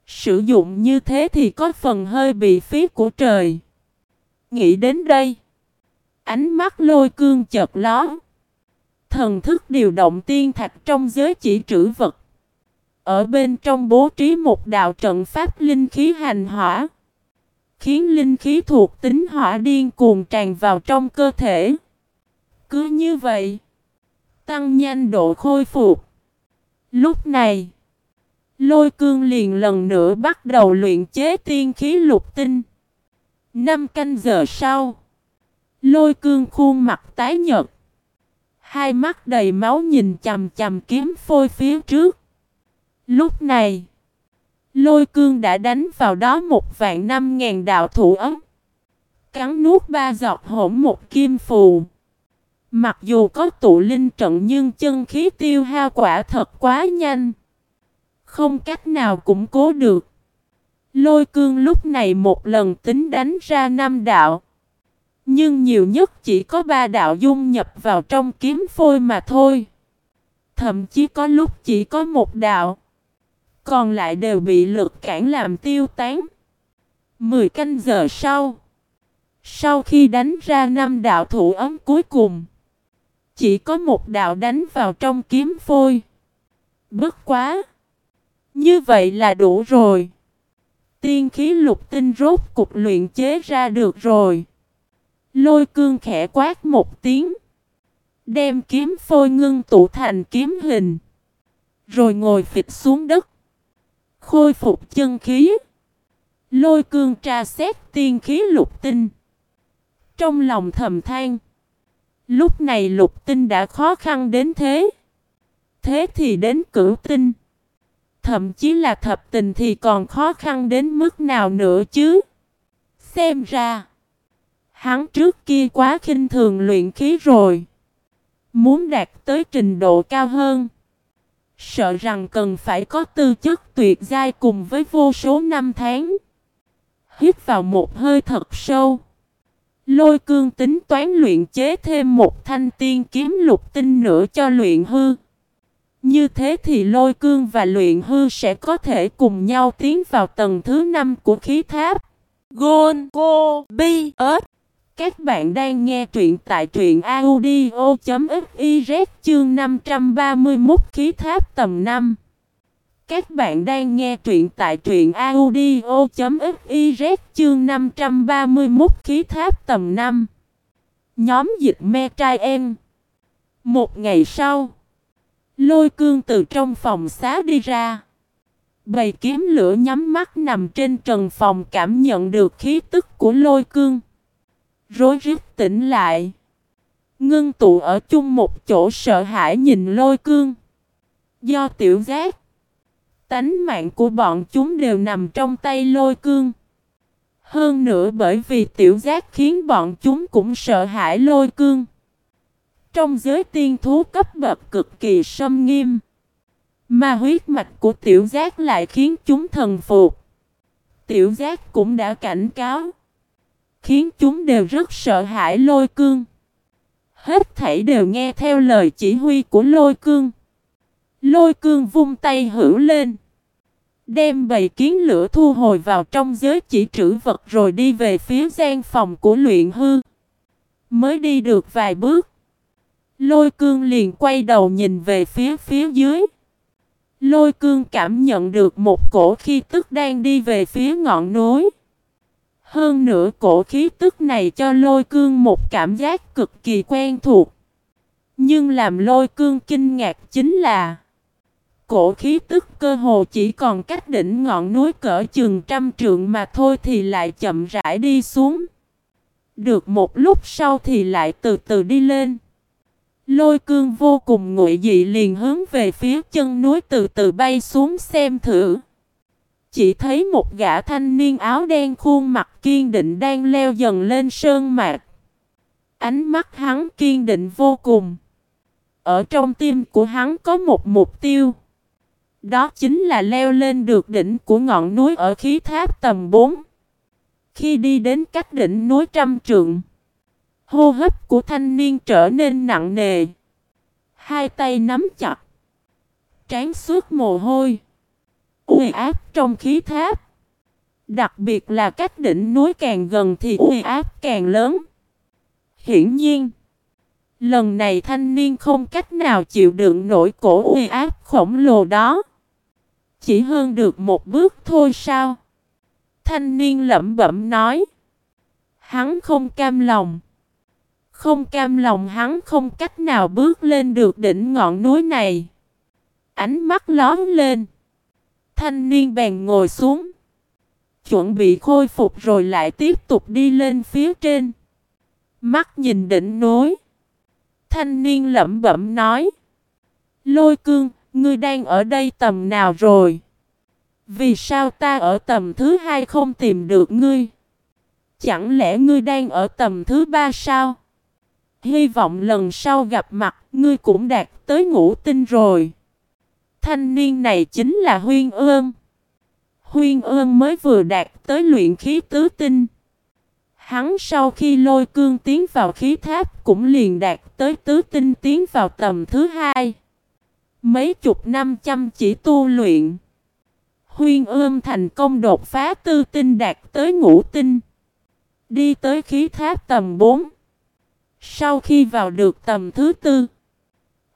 Sử dụng như thế thì có phần hơi bị phí của trời. Nghĩ đến đây. Ánh mắt lôi cương chợt ló. Thần thức điều động tiên thạch trong giới chỉ trữ vật. Ở bên trong bố trí một đạo trận pháp linh khí hành hỏa. Khiến linh khí thuộc tính hỏa điên cuồng tràn vào trong cơ thể. Cứ như vậy. Tăng nhanh độ khôi phục. Lúc này. Lôi cương liền lần nữa bắt đầu luyện chế tiên khí lục tinh. Năm canh giờ sau. Lôi cương khuôn mặt tái nhợt. Hai mắt đầy máu nhìn chầm chầm kiếm phôi phía trước. Lúc này, lôi cương đã đánh vào đó một vạn năm ngàn đạo thủ ấm. Cắn nuốt ba giọt hỗn một kim phù. Mặc dù có tụ linh trận nhưng chân khí tiêu hao quả thật quá nhanh. Không cách nào củng cố được. Lôi cương lúc này một lần tính đánh ra năm đạo. Nhưng nhiều nhất chỉ có ba đạo dung nhập vào trong kiếm phôi mà thôi. Thậm chí có lúc chỉ có một đạo. Còn lại đều bị lực cản làm tiêu tán. Mười canh giờ sau. Sau khi đánh ra năm đạo thủ ấm cuối cùng. Chỉ có một đạo đánh vào trong kiếm phôi. Bất quá. Như vậy là đủ rồi. Tiên khí lục tinh rốt cục luyện chế ra được rồi. Lôi cương khẽ quát một tiếng. Đem kiếm phôi ngưng tụ thành kiếm hình. Rồi ngồi phịch xuống đất. Khôi phục chân khí. Lôi cương tra xét tiên khí lục tinh. Trong lòng thầm than. Lúc này lục tinh đã khó khăn đến thế. Thế thì đến cửu tinh. Thậm chí là thập tình thì còn khó khăn đến mức nào nữa chứ. Xem ra. Hắn trước kia quá khinh thường luyện khí rồi. Muốn đạt tới trình độ cao hơn. Sợ rằng cần phải có tư chất tuyệt giai cùng với vô số năm tháng. Hít vào một hơi thật sâu. Lôi cương tính toán luyện chế thêm một thanh tiên kiếm lục tinh nữa cho luyện hư. Như thế thì lôi cương và luyện hư sẽ có thể cùng nhau tiến vào tầng thứ năm của khí tháp. Gôn Cô Bi ớt các bạn đang nghe truyện tại truyện audio.fiz chương 531 khí tháp tầm 5. Các bạn đang nghe truyện tại truyện audio.fiz chương 531 khí tháp tầm 5. Nhóm dịch me trai em. Một ngày sau, lôi cương từ trong phòng xá đi ra. Bầy kiếm lửa nhắm mắt nằm trên trần phòng cảm nhận được khí tức của lôi cương rối rít tỉnh lại. Ngưng tụ ở chung một chỗ sợ hãi nhìn lôi cương. Do tiểu giác, tánh mạng của bọn chúng đều nằm trong tay lôi cương. Hơn nữa bởi vì tiểu giác khiến bọn chúng cũng sợ hãi lôi cương. Trong giới tiên thú cấp bậc cực kỳ sâm nghiêm. Mà huyết mạch của tiểu giác lại khiến chúng thần phục. Tiểu giác cũng đã cảnh cáo khiến chúng đều rất sợ hãi lôi cương. Hết thảy đều nghe theo lời chỉ huy của lôi cương. Lôi cương vung tay hữu lên. Đem bầy kiến lửa thu hồi vào trong giới chỉ trữ vật rồi đi về phía gian phòng của luyện hư. Mới đi được vài bước. Lôi cương liền quay đầu nhìn về phía phía dưới. Lôi cương cảm nhận được một cổ khi tức đang đi về phía ngọn núi. Hơn nữa cổ khí tức này cho lôi cương một cảm giác cực kỳ quen thuộc. Nhưng làm lôi cương kinh ngạc chính là, Cổ khí tức cơ hồ chỉ còn cách đỉnh ngọn núi cỡ chừng trăm trượng mà thôi thì lại chậm rãi đi xuống. Được một lúc sau thì lại từ từ đi lên. Lôi cương vô cùng nguội dị liền hướng về phía chân núi từ từ bay xuống xem thử. Chỉ thấy một gã thanh niên áo đen khuôn mặt kiên định đang leo dần lên sơn mạc. Ánh mắt hắn kiên định vô cùng. Ở trong tim của hắn có một mục tiêu. Đó chính là leo lên được đỉnh của ngọn núi ở khí tháp tầm 4. Khi đi đến cách đỉnh núi trăm trượng, hô hấp của thanh niên trở nên nặng nề. Hai tay nắm chặt, trán suốt mồ hôi uy áp trong khí tháp. Đặc biệt là cách đỉnh núi càng gần thì uy áp càng lớn. Hiển nhiên, lần này thanh niên không cách nào chịu đựng nổi cổ uy áp khổng lồ đó. Chỉ hơn được một bước thôi sao? Thanh niên lẩm bẩm nói. Hắn không cam lòng. Không cam lòng hắn không cách nào bước lên được đỉnh ngọn núi này. Ánh mắt lóm lên. Thanh niên bèn ngồi xuống. Chuẩn bị khôi phục rồi lại tiếp tục đi lên phía trên. Mắt nhìn đỉnh núi. Thanh niên lẩm bẩm nói. Lôi cương, ngươi đang ở đây tầm nào rồi? Vì sao ta ở tầm thứ hai không tìm được ngươi? Chẳng lẽ ngươi đang ở tầm thứ ba sao? Hy vọng lần sau gặp mặt, ngươi cũng đạt tới ngũ tinh rồi. Thanh niên này chính là Huyên Ương. Huyên Ương mới vừa đạt tới luyện khí tứ tinh. Hắn sau khi lôi cương tiến vào khí tháp cũng liền đạt tới tứ tinh tiến vào tầm thứ hai. Mấy chục năm chăm chỉ tu luyện. Huyên ươm thành công đột phá tư tinh đạt tới ngũ tinh. Đi tới khí tháp tầm 4. Sau khi vào được tầm thứ tư,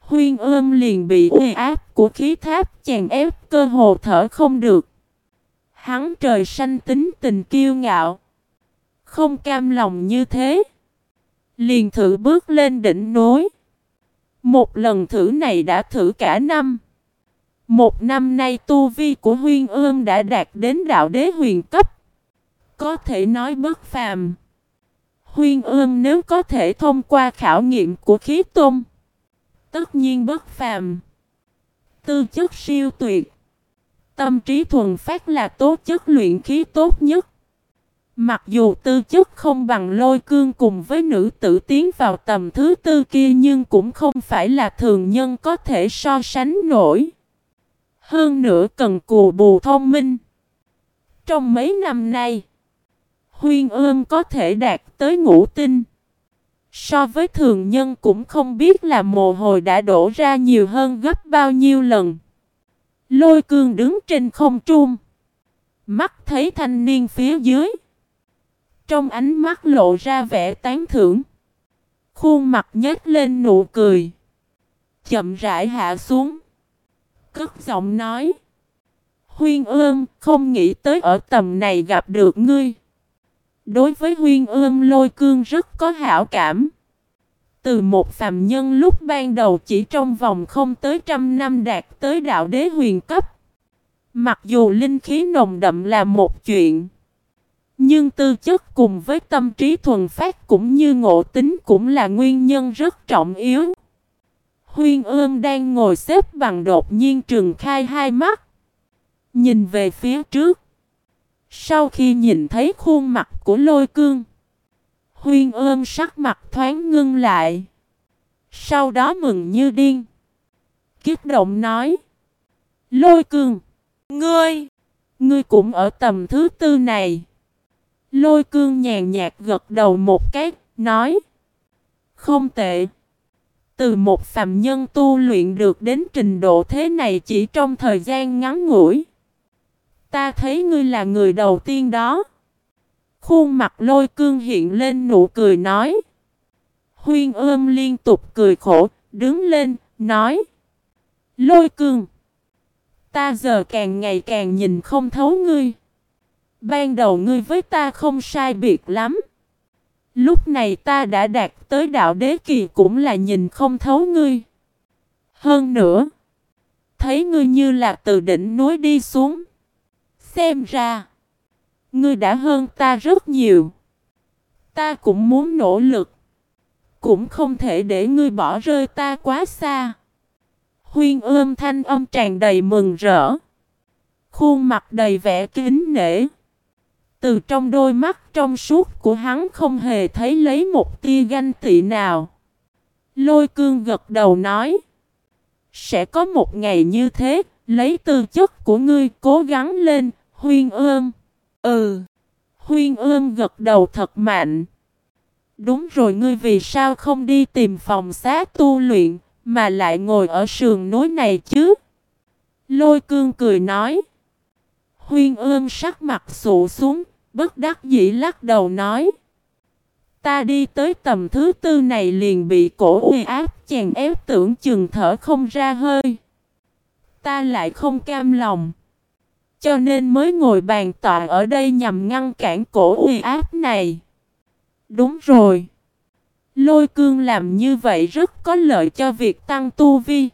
Huyên ươm liền bị uy áp của khí tháp chèn ép, cơ hồ thở không được. Hắn trời xanh tính tình kiêu ngạo. Không cam lòng như thế. Liền thử bước lên đỉnh núi. Một lần thử này đã thử cả năm. Một năm nay tu vi của Huyên Ương đã đạt đến đạo đế huyền cấp. Có thể nói bất phàm. Huyên Ương nếu có thể thông qua khảo nghiệm của khí tôn. Tất nhiên bất phàm. Tư chất siêu tuyệt. Tâm trí thuần phát là tố chất luyện khí tốt nhất. Mặc dù tư chất không bằng lôi cương cùng với nữ tử tiến vào tầm thứ tư kia nhưng cũng không phải là thường nhân có thể so sánh nổi. Hơn nữa cần cù bù thông minh. Trong mấy năm nay, Huyên ương có thể đạt tới ngũ tinh. So với thường nhân cũng không biết là mồ hồi đã đổ ra nhiều hơn gấp bao nhiêu lần. Lôi cương đứng trên không trung. Mắt thấy thanh niên phía dưới. Trong ánh mắt lộ ra vẻ tán thưởng. Khuôn mặt nhếch lên nụ cười. Chậm rãi hạ xuống. Cất giọng nói. Huyên ương, không nghĩ tới ở tầm này gặp được ngươi. Đối với huyên ương lôi cương rất có hảo cảm. Từ một phàm nhân lúc ban đầu chỉ trong vòng không tới trăm năm đạt tới đạo đế huyền cấp. Mặc dù linh khí nồng đậm là một chuyện. Nhưng tư chất cùng với tâm trí thuần phát cũng như ngộ tính cũng là nguyên nhân rất trọng yếu. Huyên ương đang ngồi xếp bằng đột nhiên trừng khai hai mắt. Nhìn về phía trước. Sau khi nhìn thấy khuôn mặt của lôi cương. Huyên ương sắc mặt thoáng ngưng lại. Sau đó mừng như điên. Kiếp động nói. Lôi cương. Ngươi. Ngươi cũng ở tầm thứ tư này. Lôi cương nhàn nhạt gật đầu một cái, nói. Không tệ. Từ một phàm nhân tu luyện được đến trình độ thế này chỉ trong thời gian ngắn ngủi. Ta thấy ngươi là người đầu tiên đó. Khuôn mặt lôi cương hiện lên nụ cười nói. Huyên ôm liên tục cười khổ, đứng lên, nói. Lôi cương. Ta giờ càng ngày càng nhìn không thấu ngươi. Ban đầu ngươi với ta không sai biệt lắm. Lúc này ta đã đạt tới đạo đế kỳ cũng là nhìn không thấu ngươi. Hơn nữa, thấy ngươi như là từ đỉnh núi đi xuống. Xem ra, ngươi đã hơn ta rất nhiều. Ta cũng muốn nỗ lực. Cũng không thể để ngươi bỏ rơi ta quá xa. Huyên ươm thanh âm tràn đầy mừng rỡ. Khuôn mặt đầy vẻ kính nể. Từ trong đôi mắt trong suốt của hắn không hề thấy lấy một tia ganh tị nào. Lôi cương gật đầu nói. Sẽ có một ngày như thế, lấy tư chất của ngươi cố gắng lên, huyên ương. Ừ, huyên ương gật đầu thật mạnh. Đúng rồi ngươi vì sao không đi tìm phòng xá tu luyện, mà lại ngồi ở sườn núi này chứ? Lôi cương cười nói. Huyên ương sắc mặt sụ xuống, bất đắc dĩ lắc đầu nói. Ta đi tới tầm thứ tư này liền bị cổ uy áp chèn ép tưởng chừng thở không ra hơi. Ta lại không cam lòng. Cho nên mới ngồi bàn tọa ở đây nhằm ngăn cản cổ uy áp này. Đúng rồi. Lôi cương làm như vậy rất có lợi cho việc tăng tu vi.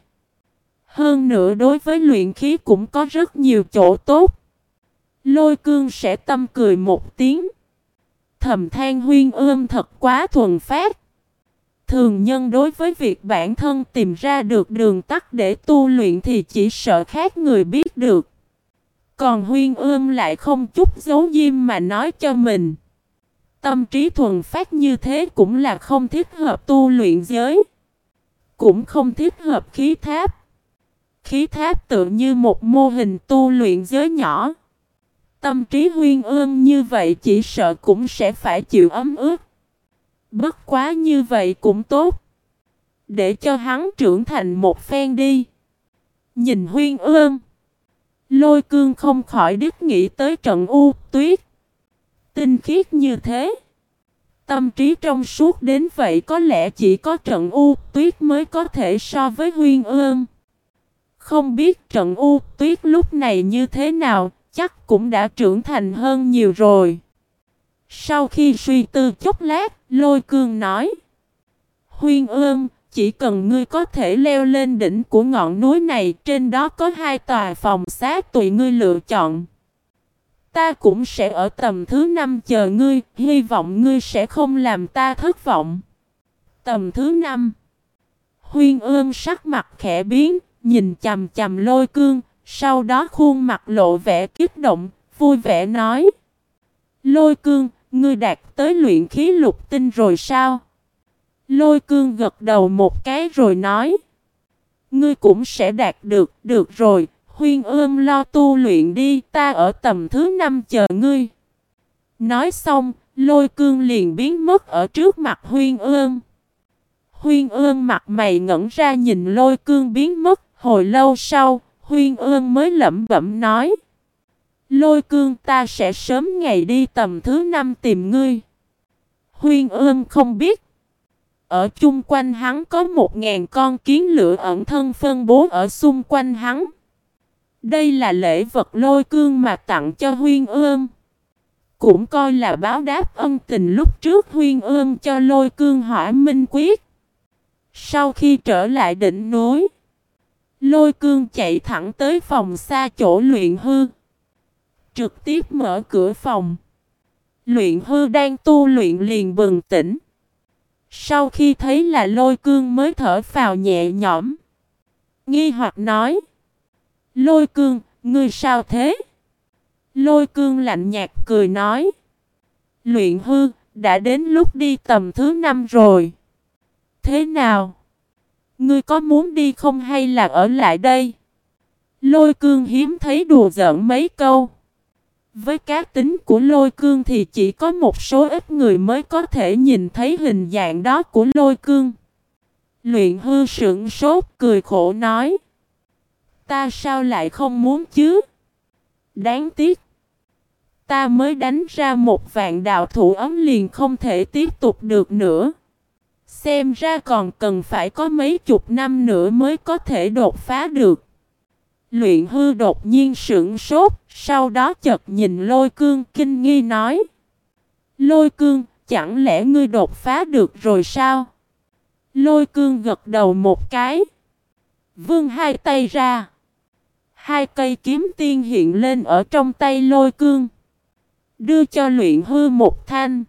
Hơn nữa đối với luyện khí cũng có rất nhiều chỗ tốt. Lôi cương sẽ tâm cười một tiếng. Thầm than huyên ươm thật quá thuần phát. Thường nhân đối với việc bản thân tìm ra được đường tắt để tu luyện thì chỉ sợ khác người biết được. Còn huyên ương lại không chút giấu diêm mà nói cho mình. Tâm trí thuần phát như thế cũng là không thích hợp tu luyện giới. Cũng không thích hợp khí tháp. Khí tháp tự như một mô hình tu luyện giới nhỏ. Tâm trí huyên ương như vậy chỉ sợ cũng sẽ phải chịu ấm ướt. Bất quá như vậy cũng tốt. Để cho hắn trưởng thành một phen đi. Nhìn huyên ương. Lôi cương không khỏi đứt nghĩ tới trận u tuyết. Tinh khiết như thế. Tâm trí trong suốt đến vậy có lẽ chỉ có trận u tuyết mới có thể so với huyên ương. Không biết trận u tuyết lúc này như thế nào, chắc cũng đã trưởng thành hơn nhiều rồi. Sau khi suy tư chút lát, lôi cương nói. Huyên ương, chỉ cần ngươi có thể leo lên đỉnh của ngọn núi này, trên đó có hai tòa phòng xá tùy ngươi lựa chọn. Ta cũng sẽ ở tầm thứ năm chờ ngươi, hy vọng ngươi sẽ không làm ta thất vọng. Tầm thứ năm Huyên ương sắc mặt khẽ biến, nhìn chầm chầm lôi cương, sau đó khuôn mặt lộ vẻ kích động, vui vẻ nói. Lôi cương, ngươi đạt tới luyện khí lục tinh rồi sao? Lôi cương gật đầu một cái rồi nói. Ngươi cũng sẽ đạt được, được rồi, huyên ươm lo tu luyện đi, ta ở tầm thứ năm chờ ngươi. Nói xong, lôi cương liền biến mất ở trước mặt huyên ươm. Huyên ương mặt mày ngẩn ra nhìn lôi cương biến mất, hồi lâu sau, huyên ương mới lẩm bẩm nói. Lôi cương ta sẽ sớm ngày đi tầm thứ năm tìm ngươi. Huyên ương không biết. Ở chung quanh hắn có một ngàn con kiến lửa ẩn thân phân bố ở xung quanh hắn. Đây là lễ vật lôi cương mà tặng cho huyên ương. Cũng coi là báo đáp ân tình lúc trước huyên ương cho lôi cương hỏa minh quyết. Sau khi trở lại đỉnh núi, lôi cương chạy thẳng tới phòng xa chỗ luyện hư. Trực tiếp mở cửa phòng. Luyện hư đang tu luyện liền bừng tỉnh. Sau khi thấy là lôi cương mới thở phào nhẹ nhõm. Nghi hoặc nói. Lôi cương, ngươi sao thế? Lôi cương lạnh nhạt cười nói. Luyện hư, đã đến lúc đi tầm thứ năm rồi. Thế nào? Ngươi có muốn đi không hay là ở lại đây? Lôi cương hiếm thấy đùa giỡn mấy câu. Với cá tính của lôi cương thì chỉ có một số ít người mới có thể nhìn thấy hình dạng đó của lôi cương. Luyện hư sững sốt, cười khổ nói. Ta sao lại không muốn chứ? Đáng tiếc. Ta mới đánh ra một vạn đạo thủ ấm liền không thể tiếp tục được nữa. Xem ra còn cần phải có mấy chục năm nữa mới có thể đột phá được. Luyện hư đột nhiên sững sốt, sau đó chợt nhìn lôi cương kinh nghi nói. Lôi cương, chẳng lẽ ngươi đột phá được rồi sao? Lôi cương gật đầu một cái. Vương hai tay ra. Hai cây kiếm tiên hiện lên ở trong tay lôi cương. Đưa cho luyện hư một thanh.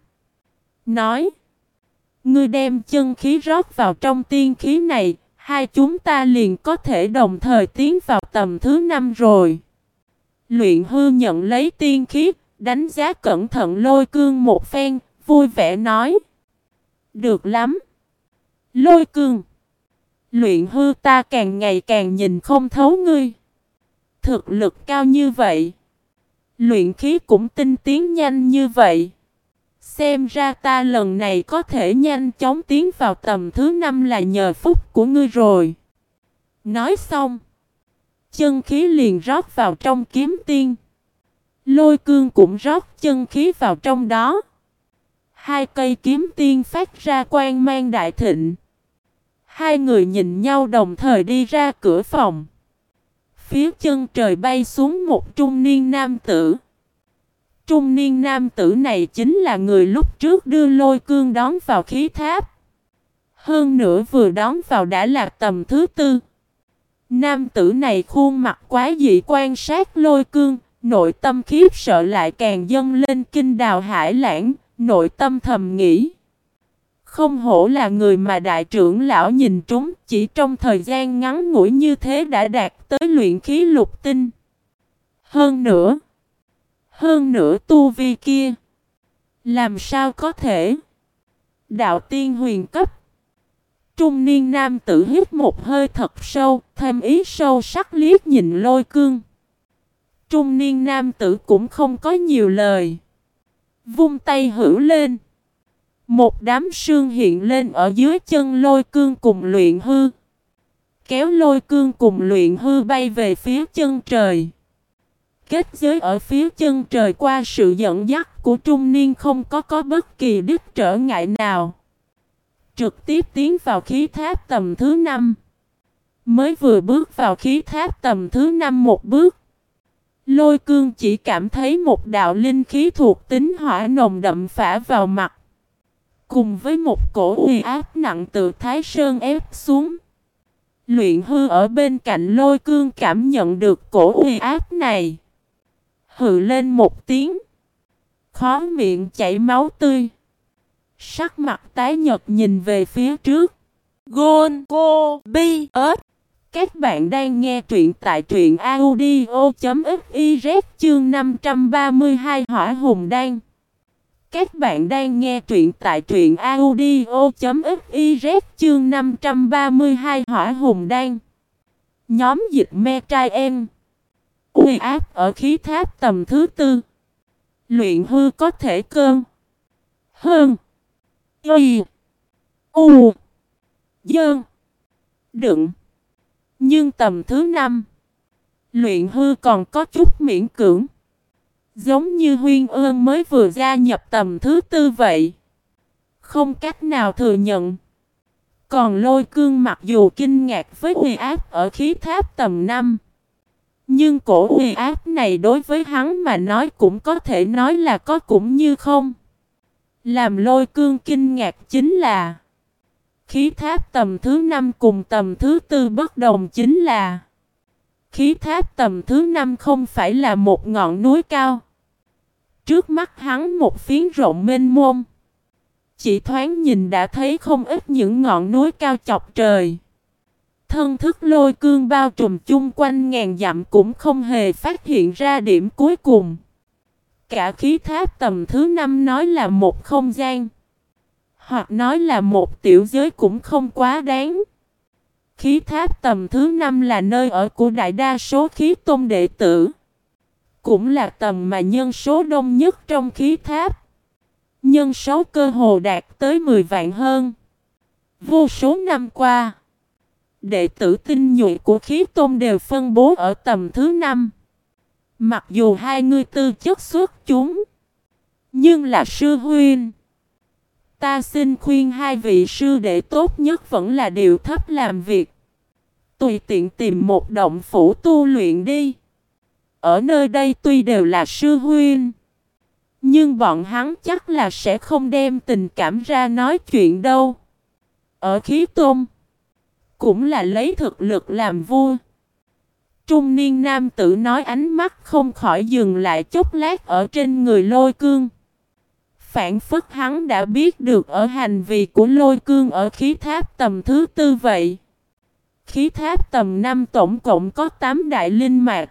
Nói. Ngươi đem chân khí rót vào trong tiên khí này. Hai chúng ta liền có thể đồng thời tiến vào tầm thứ năm rồi. Luyện hư nhận lấy tiên khí. Đánh giá cẩn thận lôi cương một phen. Vui vẻ nói. Được lắm. Lôi cương. Luyện hư ta càng ngày càng nhìn không thấu ngươi thực lực cao như vậy. Luyện khí cũng tinh tiến nhanh như vậy. Xem ra ta lần này có thể nhanh chóng tiến vào tầm thứ năm là nhờ phúc của ngươi rồi. Nói xong. Chân khí liền rót vào trong kiếm tiên. Lôi cương cũng rót chân khí vào trong đó. Hai cây kiếm tiên phát ra quang mang đại thịnh. Hai người nhìn nhau đồng thời đi ra cửa phòng. Phía chân trời bay xuống một trung niên nam tử. Trung niên nam tử này chính là người lúc trước đưa lôi cương đón vào khí tháp. Hơn nữa vừa đón vào đã là tầm thứ tư. Nam tử này khuôn mặt quá dị quan sát lôi cương, nội tâm khiếp sợ lại càng dâng lên kinh đào hải lãng, nội tâm thầm nghĩ. Không hổ là người mà đại trưởng lão nhìn trúng chỉ trong thời gian ngắn ngủi như thế đã đạt tới luyện khí lục tinh. Hơn nữa, hơn nữa tu vi kia, làm sao có thể? Đạo tiên huyền cấp. Trung niên nam tử hít một hơi thật sâu, thêm ý sâu sắc liếc nhìn lôi cương. Trung niên nam tử cũng không có nhiều lời. Vung tay hữu lên. Một đám sương hiện lên ở dưới chân lôi cương cùng luyện hư. Kéo lôi cương cùng luyện hư bay về phía chân trời. Kết giới ở phía chân trời qua sự dẫn dắt của trung niên không có có bất kỳ đích trở ngại nào. Trực tiếp tiến vào khí tháp tầm thứ năm Mới vừa bước vào khí tháp tầm thứ năm một bước. Lôi cương chỉ cảm thấy một đạo linh khí thuộc tính hỏa nồng đậm phả vào mặt. Cùng với một cổ uy áp nặng từ Thái Sơn ép xuống. Luyện hư ở bên cạnh lôi cương cảm nhận được cổ uy áp này. Hừ lên một tiếng. Khó miệng chảy máu tươi. Sắc mặt tái nhật nhìn về phía trước. Gôn, Cô, Bi ớt. Các bạn đang nghe truyện tại truyện audio.fiz chương 532 Hỏa Hùng Đan. Các bạn đang nghe truyện tại truyện audio.fiz chương 532 Hỏa Hùng Đan. Nhóm dịch me trai em. Uy áp ở khí tháp tầm thứ tư. Luyện hư có thể cơn. Hơn. Y. U. Dơn. Đựng. Nhưng tầm thứ năm. Luyện hư còn có chút miễn cưỡng. Giống như huyên ương mới vừa gia nhập tầm thứ tư vậy. Không cách nào thừa nhận. Còn lôi cương mặc dù kinh ngạc với uy áp ở khí tháp tầm năm nhưng cổ uy áp này đối với hắn mà nói cũng có thể nói là có cũng như không. Làm lôi cương kinh ngạc chính là, Khí tháp tầm thứ 5 cùng tầm thứ tư bất đồng chính là, Khí tháp tầm thứ 5 không phải là một ngọn núi cao. Trước mắt hắn một phiến rộng mênh mông. Chỉ thoáng nhìn đã thấy không ít những ngọn núi cao chọc trời. Thân thức lôi cương bao trùm chung quanh ngàn dặm cũng không hề phát hiện ra điểm cuối cùng. Cả khí tháp tầm thứ năm nói là một không gian. Hoặc nói là một tiểu giới cũng không quá đáng. Khí tháp tầm thứ năm là nơi ở của đại đa số khí tôn đệ tử. Cũng là tầm mà nhân số đông nhất trong khí tháp. Nhân số cơ hồ đạt tới 10 vạn hơn. Vô số năm qua đệ tử tinh nhuệ của khí tôn đều phân bố ở tầm thứ năm. Mặc dù hai người tư chất xuất chúng, nhưng là sư huynh. Ta xin khuyên hai vị sư đệ tốt nhất vẫn là điều thấp làm việc. Tùy tiện tìm một động phủ tu luyện đi. Ở nơi đây tuy đều là sư huynh. Nhưng bọn hắn chắc là sẽ không đem tình cảm ra nói chuyện đâu. Ở khí tôn. Cũng là lấy thực lực làm vua. Trung niên nam tử nói ánh mắt không khỏi dừng lại chốc lát ở trên người lôi cương. Phản phức hắn đã biết được ở hành vi của lôi cương ở khí tháp tầm thứ tư vậy. Khí tháp tầm năm tổng cộng có 8 đại linh mạch.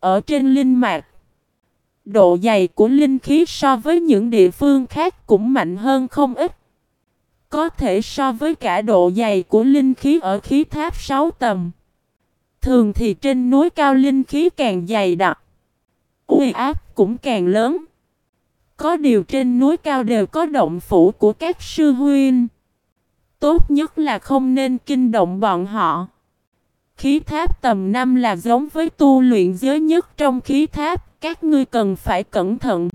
Ở trên linh mạch, độ dày của linh khí so với những địa phương khác cũng mạnh hơn không ít. Có thể so với cả độ dày của linh khí ở khí tháp 6 tầng. Thường thì trên núi cao linh khí càng dày đặc. Uy áp cũng càng lớn. Có điều trên núi cao đều có động phủ của các sư huynh. Tốt nhất là không nên kinh động bọn họ. Khí tháp tầm 5 là giống với tu luyện giới nhất trong khí tháp, các ngươi cần phải cẩn thận.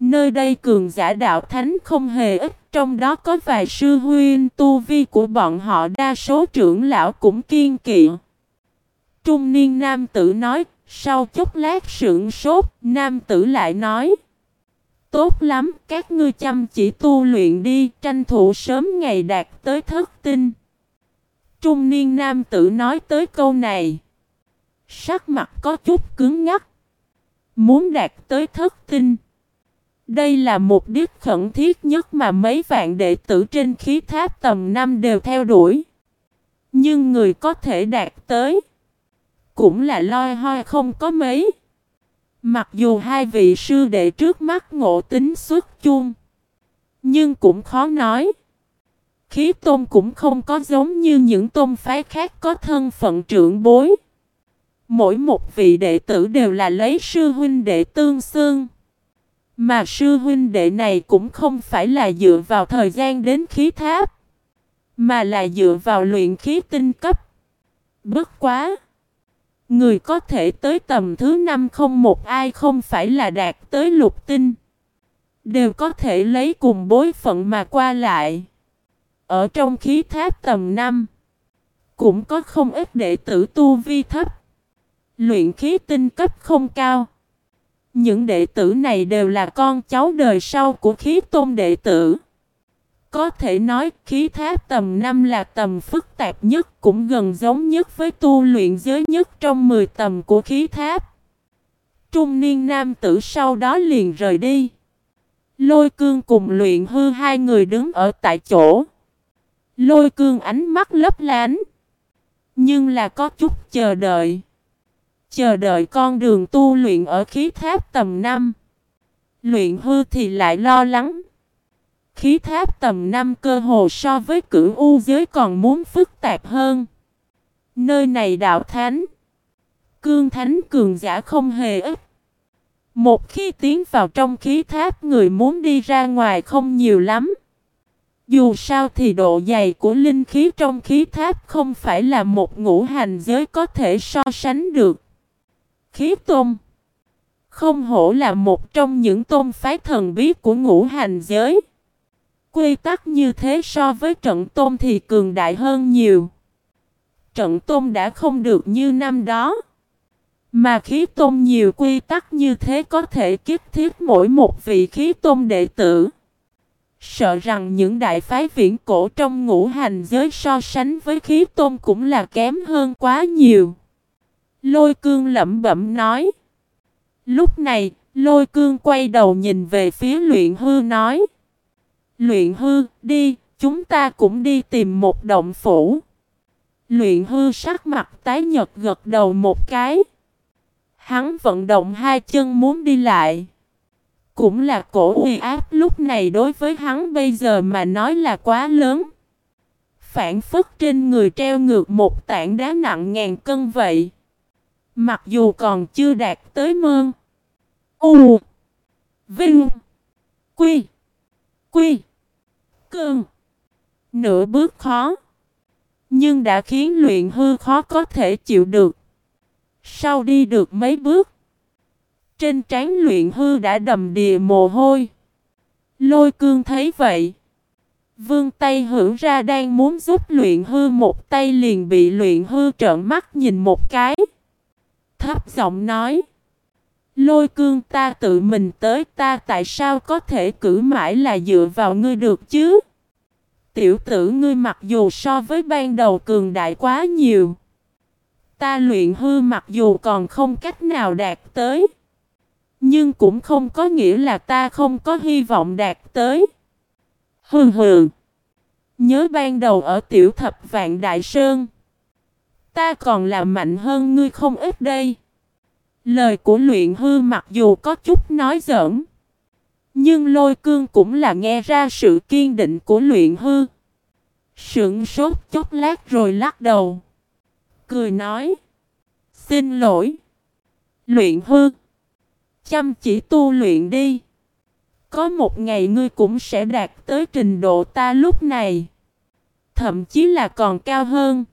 Nơi đây cường giả đạo thánh không hề ít, trong đó có vài sư huyên tu vi của bọn họ đa số trưởng lão cũng kiên kỵ. Trung niên nam tử nói, sau chốc lát sững sốt, nam tử lại nói. Tốt lắm, các ngươi chăm chỉ tu luyện đi, tranh thủ sớm ngày đạt tới thất tinh. Trung niên nam tử nói tới câu này. Sắc mặt có chút cứng ngắc. Muốn đạt tới thất tinh. Đây là mục đích khẩn thiết nhất mà mấy vạn đệ tử trên khí tháp tầm năm đều theo đuổi. Nhưng người có thể đạt tới. Cũng là loi hoi không có mấy. Mặc dù hai vị sư đệ trước mắt ngộ tính xuất chung. Nhưng cũng khó nói. Khí tôn cũng không có giống như những tôn phái khác có thân phận trưởng bối. Mỗi một vị đệ tử đều là lấy sư huynh đệ tương xương. Mà sư huynh đệ này cũng không phải là dựa vào thời gian đến khí tháp. Mà là dựa vào luyện khí tinh cấp. Bất quá. Người có thể tới tầm thứ năm không một ai không phải là đạt tới lục tinh. Đều có thể lấy cùng bối phận mà qua lại. Ở trong khí tháp tầm năm, Cũng có không ít đệ tử tu vi thấp. Luyện khí tinh cấp không cao. Những đệ tử này đều là con cháu đời sau của khí tôn đệ tử. Có thể nói, khí tháp tầm 5 là tầm phức tạp nhất, cũng gần giống nhất với tu luyện giới nhất trong 10 tầm của khí tháp. Trung niên nam tử sau đó liền rời đi. Lôi cương cùng luyện hư hai người đứng ở tại chỗ. Lôi cương ánh mắt lấp lánh. Nhưng là có chút chờ đợi. Chờ đợi con đường tu luyện ở khí tháp tầm 5. Luyện hư thì lại lo lắng. Khí tháp tầm 5 cơ hồ so với cửu u giới còn muốn phức tạp hơn. Nơi này đạo thánh. Cương thánh cường giả không hề ít. Một khi tiến vào trong khí tháp, người muốn đi ra ngoài không nhiều lắm. Dù sao thì độ dày của linh khí trong khí tháp không phải là một ngũ hành giới có thể so sánh được. Khí tôn Không hổ là một trong những tôn phái thần bí của ngũ hành giới. Quy tắc như thế so với trận tôn thì cường đại hơn nhiều. Trận tôn đã không được như năm đó. Mà khí tôn nhiều quy tắc như thế có thể kiếp thiết mỗi một vị khí tôn đệ tử. Sợ rằng những đại phái viễn cổ trong ngũ hành giới so sánh với khí tôn cũng là kém hơn quá nhiều. Lôi cương lẩm bẩm nói. Lúc này, lôi cương quay đầu nhìn về phía luyện hư nói. Luyện hư, đi, chúng ta cũng đi tìm một động phủ. Luyện hư sắc mặt tái nhật gật đầu một cái. Hắn vận động hai chân muốn đi lại. Cũng là cổ uy áp lúc này đối với hắn bây giờ mà nói là quá lớn. Phản phất trên người treo ngược một tảng đá nặng ngàn cân vậy. Mặc dù còn chưa đạt tới mơn. U. Vinh. Quy. Quy. Cơn. Nửa bước khó. Nhưng đã khiến luyện hư khó có thể chịu được. Sau đi được mấy bước. Trên trán luyện hư đã đầm đìa mồ hôi. Lôi cương thấy vậy. Vương tay hưởng ra đang muốn giúp luyện hư một tay liền bị luyện hư trợn mắt nhìn một cái. Thấp giọng nói. Lôi cương ta tự mình tới ta tại sao có thể cử mãi là dựa vào ngươi được chứ? Tiểu tử ngươi mặc dù so với ban đầu cường đại quá nhiều. Ta luyện hư mặc dù còn không cách nào đạt tới. Nhưng cũng không có nghĩa là ta không có hy vọng đạt tới. Hừ hừ. Nhớ ban đầu ở tiểu thập vạn đại sơn. Ta còn là mạnh hơn ngươi không ít đây. Lời của luyện hư mặc dù có chút nói giỡn. Nhưng lôi cương cũng là nghe ra sự kiên định của luyện hư. Sững sốt chốc lát rồi lắc đầu. Cười nói. Xin lỗi. Luyện hư. Chăm chỉ tu luyện đi. Có một ngày ngươi cũng sẽ đạt tới trình độ ta lúc này. Thậm chí là còn cao hơn.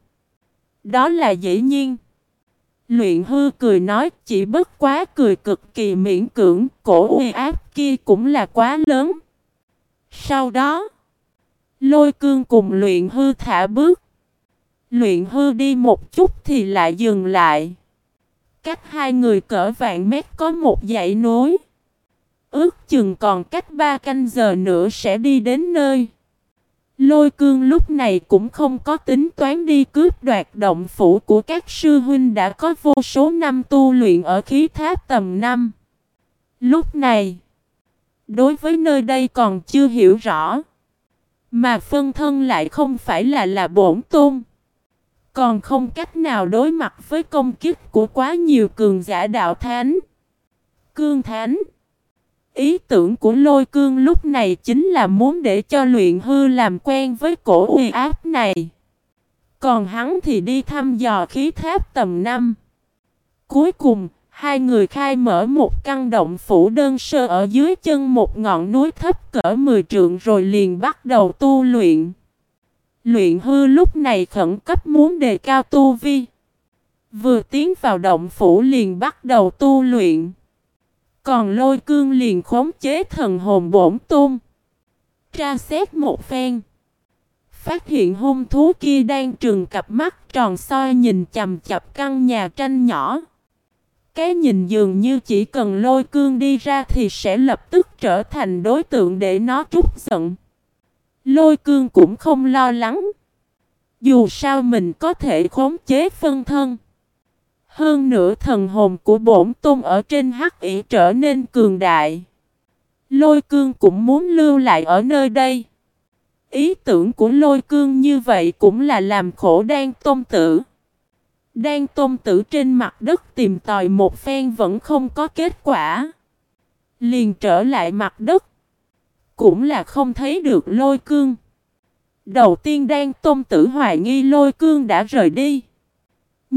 Đó là dễ nhiên. Luyện hư cười nói chỉ bất quá cười cực kỳ miễn cưỡng, cổ uy áp kia cũng là quá lớn. Sau đó, lôi cương cùng luyện hư thả bước. Luyện hư đi một chút thì lại dừng lại. Cách hai người cỡ vạn mét có một dãy núi. Ước chừng còn cách ba canh giờ nữa sẽ đi đến nơi. Lôi cương lúc này cũng không có tính toán đi cướp đoạt động phủ của các sư huynh đã có vô số năm tu luyện ở khí tháp tầm năm. Lúc này, đối với nơi đây còn chưa hiểu rõ, mà phân thân lại không phải là là bổn tôn. Còn không cách nào đối mặt với công kích của quá nhiều cường giả đạo thánh. Cương thánh. Ý tưởng của lôi cương lúc này chính là muốn để cho luyện hư làm quen với cổ uy áp này. Còn hắn thì đi thăm dò khí tháp tầm 5. Cuối cùng, hai người khai mở một căn động phủ đơn sơ ở dưới chân một ngọn núi thấp cỡ 10 trượng rồi liền bắt đầu tu luyện. Luyện hư lúc này khẩn cấp muốn đề cao tu vi. Vừa tiến vào động phủ liền bắt đầu tu luyện. Còn lôi cương liền khống chế thần hồn bổn tôn. Tra xét một phen. Phát hiện hung thú kia đang trừng cặp mắt, tròn soi nhìn chầm chập căn nhà tranh nhỏ. Cái nhìn dường như chỉ cần lôi cương đi ra thì sẽ lập tức trở thành đối tượng để nó trút giận. Lôi cương cũng không lo lắng. Dù sao mình có thể khống chế phân thân. Hơn nữa thần hồn của bổn tôn ở trên hắc ỉ trở nên cường đại. Lôi cương cũng muốn lưu lại ở nơi đây. Ý tưởng của lôi cương như vậy cũng là làm khổ đan tôn tử. Đan tôn tử trên mặt đất tìm tòi một phen vẫn không có kết quả. Liền trở lại mặt đất. Cũng là không thấy được lôi cương. Đầu tiên đan tôn tử hoài nghi lôi cương đã rời đi.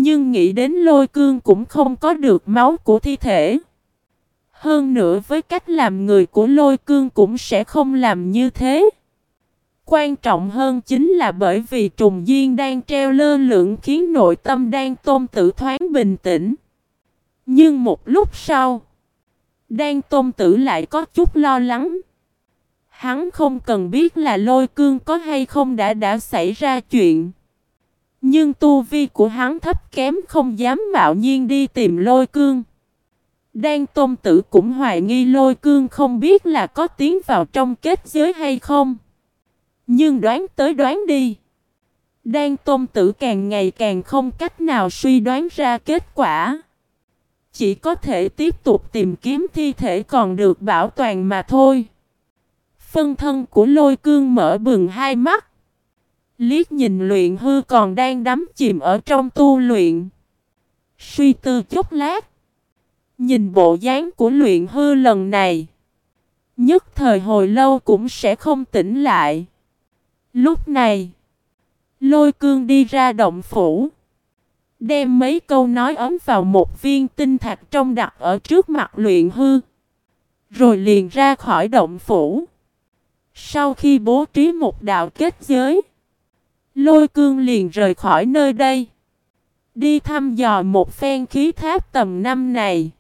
Nhưng nghĩ đến lôi cương cũng không có được máu của thi thể. Hơn nữa với cách làm người của lôi cương cũng sẽ không làm như thế. Quan trọng hơn chính là bởi vì trùng duyên đang treo lơ lửng khiến nội tâm đang tôn tử thoáng bình tĩnh. Nhưng một lúc sau, đang tôn tử lại có chút lo lắng. Hắn không cần biết là lôi cương có hay không đã đã xảy ra chuyện. Nhưng tu vi của hắn thấp kém không dám mạo nhiên đi tìm lôi cương. Đan tôn tử cũng hoài nghi lôi cương không biết là có tiến vào trong kết giới hay không. Nhưng đoán tới đoán đi. Đan tôn tử càng ngày càng không cách nào suy đoán ra kết quả. Chỉ có thể tiếp tục tìm kiếm thi thể còn được bảo toàn mà thôi. Phân thân của lôi cương mở bừng hai mắt. Liếc nhìn luyện hư còn đang đắm chìm ở trong tu luyện. Suy tư chút lát. Nhìn bộ dáng của luyện hư lần này. Nhất thời hồi lâu cũng sẽ không tỉnh lại. Lúc này. Lôi cương đi ra động phủ. Đem mấy câu nói ấm vào một viên tinh thạch trong đặt ở trước mặt luyện hư. Rồi liền ra khỏi động phủ. Sau khi bố trí một đạo kết giới. Lôi cương liền rời khỏi nơi đây. Đi thăm dò một phen khí tháp tầm năm này.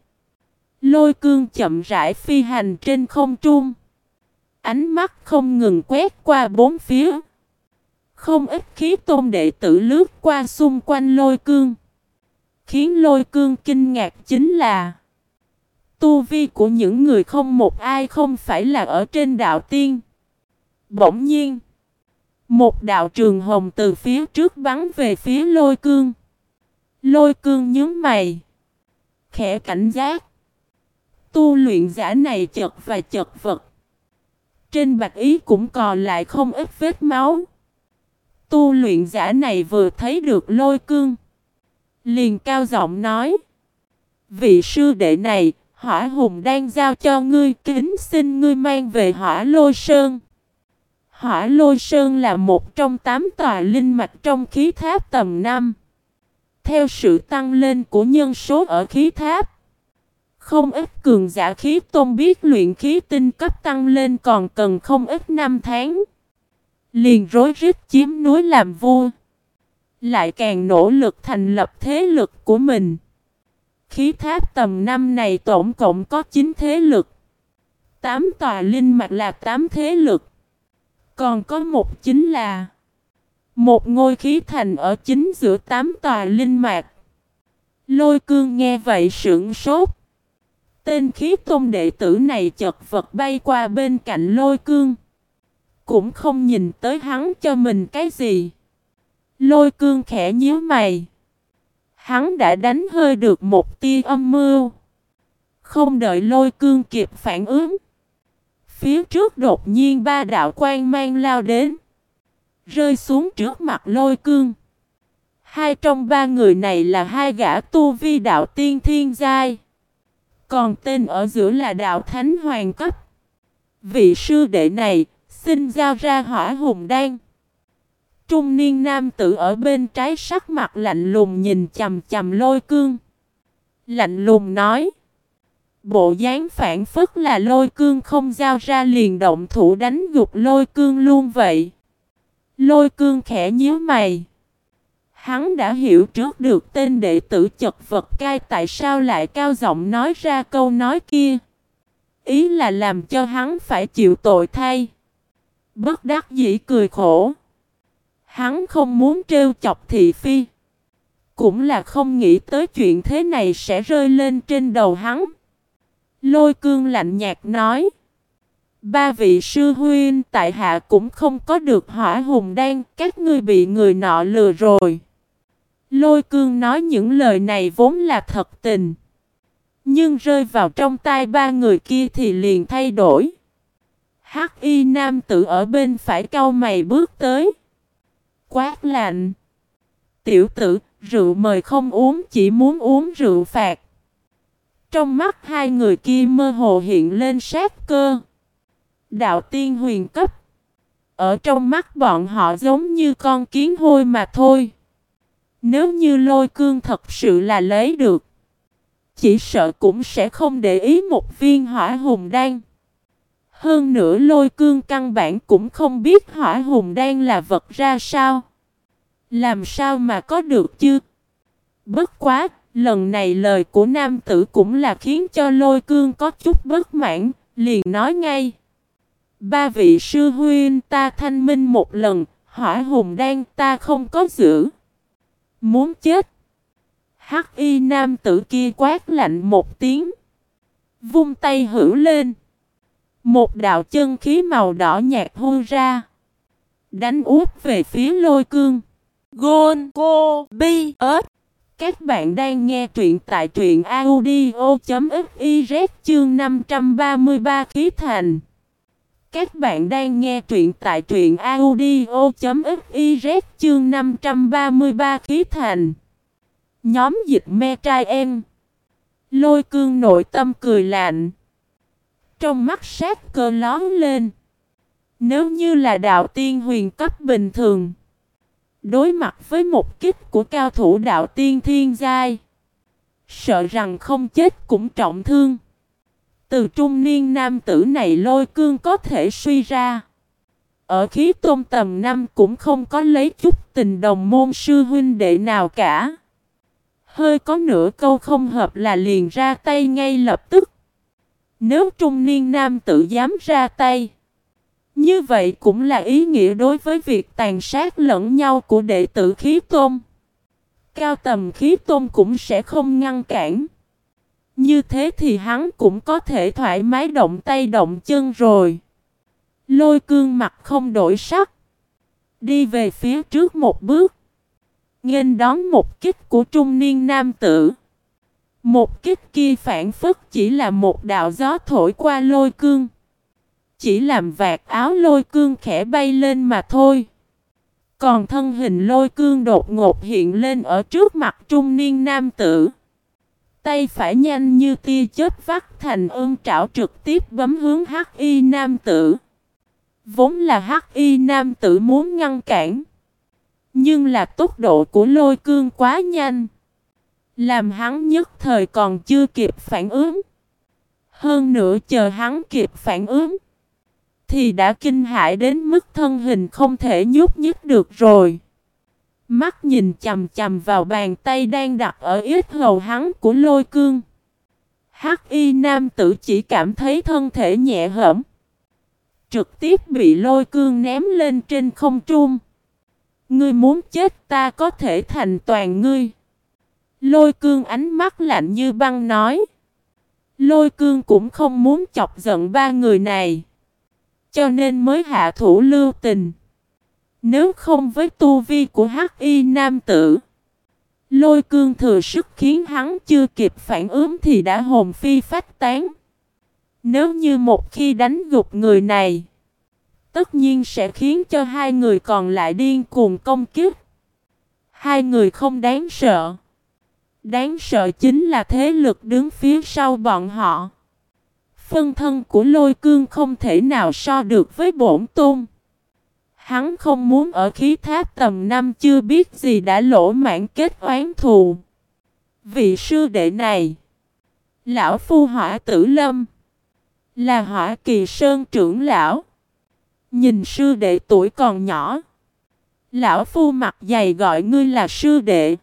Lôi cương chậm rãi phi hành trên không trung. Ánh mắt không ngừng quét qua bốn phía. Không ít khí tôn đệ tử lướt qua xung quanh lôi cương. Khiến lôi cương kinh ngạc chính là, Tu vi của những người không một ai không phải là ở trên đạo tiên. Bỗng nhiên một đạo trường hồng từ phía trước bắn về phía lôi cương. Lôi cương nhớ mày. Khẽ cảnh giác. Tu luyện giả này chật và chật vật. Trên bạch ý cũng còn lại không ít vết máu. Tu luyện giả này vừa thấy được lôi cương. Liền cao giọng nói. Vị sư đệ này, hỏa hùng đang giao cho ngươi kính xin ngươi mang về hỏa lôi sơn. Hỏa Lôi Sơn là một trong tám tòa linh mạch trong khí tháp tầm 5. Theo sự tăng lên của nhân số ở khí tháp, không ít cường giả khí tôn biết luyện khí tinh cấp tăng lên còn cần không ít năm tháng. Liền rối rít chiếm núi làm vua. Lại càng nỗ lực thành lập thế lực của mình. Khí tháp tầm năm này tổng cộng có 9 thế lực. 8 tòa linh mạch là 8 thế lực. Còn có một chính là một ngôi khí thành ở chính giữa tám tòa linh mạc Lôi cương nghe vậy sững sốt. Tên khí tôn đệ tử này chật vật bay qua bên cạnh lôi cương. Cũng không nhìn tới hắn cho mình cái gì. Lôi cương khẽ nhíu mày. Hắn đã đánh hơi được một tia âm mưu. Không đợi lôi cương kịp phản ứng. Phía trước đột nhiên ba đạo quan mang lao đến. Rơi xuống trước mặt lôi cương. Hai trong ba người này là hai gã tu vi đạo tiên thiên giai. Còn tên ở giữa là đạo thánh hoàng cấp. Vị sư đệ này, xin giao ra hỏa hùng đan. Trung niên nam tử ở bên trái sắc mặt lạnh lùng nhìn chầm chầm lôi cương. Lạnh lùng nói. Bộ dáng phản phất là lôi cương không giao ra liền động thủ đánh gục lôi cương luôn vậy. Lôi cương khẽ nhíu mày. Hắn đã hiểu trước được tên đệ tử chật vật cai tại sao lại cao giọng nói ra câu nói kia. Ý là làm cho hắn phải chịu tội thay. Bất đắc dĩ cười khổ. Hắn không muốn trêu chọc thị phi. Cũng là không nghĩ tới chuyện thế này sẽ rơi lên trên đầu hắn. Lôi cương lạnh nhạt nói. Ba vị sư huynh tại hạ cũng không có được hỏa hùng đan, các ngươi bị người nọ lừa rồi. Lôi cương nói những lời này vốn là thật tình. Nhưng rơi vào trong tay ba người kia thì liền thay đổi. Hắc y nam tử ở bên phải cau mày bước tới. Quát lạnh. Tiểu tử, rượu mời không uống chỉ muốn uống rượu phạt. Trong mắt hai người kia mơ hồ hiện lên sát cơ. Đạo tiên huyền cấp. Ở trong mắt bọn họ giống như con kiến hôi mà thôi. Nếu như lôi cương thật sự là lấy được. Chỉ sợ cũng sẽ không để ý một viên hỏa hùng đan. Hơn nữa lôi cương căn bản cũng không biết hỏa hùng đan là vật ra sao. Làm sao mà có được chứ? Bất quá, lần này lời của nam tử cũng là khiến cho lôi cương có chút bất mãn, liền nói ngay. Ba vị sư huyên ta thanh minh một lần, hỏa hùng đan ta không có giữ. Muốn chết. Hắc y nam tử kia quát lạnh một tiếng. Vung tay hữu lên. Một đạo chân khí màu đỏ nhạt hôi ra. Đánh úp về phía lôi cương. Gôn Cô Bi ớt. Các bạn đang nghe truyện tại truyện audio.fiz chương 533 khí thành. Các bạn đang nghe truyện tại truyện audio.fiz chương 533 khí thành. Nhóm dịch me trai em. Lôi cương nội tâm cười lạnh. Trong mắt sát cơ lón lên. Nếu như là đạo tiên huyền cấp bình thường. Đối mặt với một kích của cao thủ đạo tiên thiên giai. Sợ rằng không chết cũng trọng thương. Từ trung niên nam tử này lôi cương có thể suy ra. Ở khí tôn tầm năm cũng không có lấy chút tình đồng môn sư huynh đệ nào cả. Hơi có nửa câu không hợp là liền ra tay ngay lập tức. Nếu trung niên nam tử dám ra tay. Như vậy cũng là ý nghĩa đối với việc tàn sát lẫn nhau của đệ tử khí tôn. Cao tầm khí tôn cũng sẽ không ngăn cản. Như thế thì hắn cũng có thể thoải mái động tay động chân rồi. Lôi cương mặt không đổi sắc. Đi về phía trước một bước. Nghênh đón một kích của trung niên nam tử. Một kích kia phản phất chỉ là một đạo gió thổi qua lôi cương. Chỉ làm vạt áo lôi cương khẽ bay lên mà thôi. Còn thân hình lôi cương đột ngột hiện lên ở trước mặt trung niên nam tử. Tay phải nhanh như tia chớp vắt thành ương trảo trực tiếp bấm hướng hắc y nam tử. Vốn là hắc y nam tử muốn ngăn cản. Nhưng là tốc độ của lôi cương quá nhanh. Làm hắn nhất thời còn chưa kịp phản ứng. Hơn nữa chờ hắn kịp phản ứng. Thì đã kinh hãi đến mức thân hình không thể nhúc nhích được rồi. Mắt nhìn chầm chầm vào bàn tay đang đặt ở ít hầu hắn của lôi cương. Hắc y nam tử chỉ cảm thấy thân thể nhẹ hẫm. Trực tiếp bị lôi cương ném lên trên không trung. Ngươi muốn chết ta có thể thành toàn ngươi. Lôi cương ánh mắt lạnh như băng nói. Lôi cương cũng không muốn chọc giận ba người này. Cho nên mới hạ thủ lưu tình. Nếu không với tu vi của hắc y nam tử. Lôi cương thừa sức khiến hắn chưa kịp phản ứng thì đã hồn phi phách tán. Nếu như một khi đánh gục người này. Tất nhiên sẽ khiến cho hai người còn lại điên cuồng công kiếp. Hai người không đáng sợ. Đáng sợ chính là thế lực đứng phía sau bọn họ. Phân thân của lôi cương không thể nào so được với bổn tôn. Hắn không muốn ở khí tháp tầm năm chưa biết gì đã lỗ mãn kết oán thù. Vị sư đệ này, lão phu hỏa tử lâm, là hỏa kỳ sơn trưởng lão. Nhìn sư đệ tuổi còn nhỏ. Lão phu mặt dày gọi ngươi là sư đệ.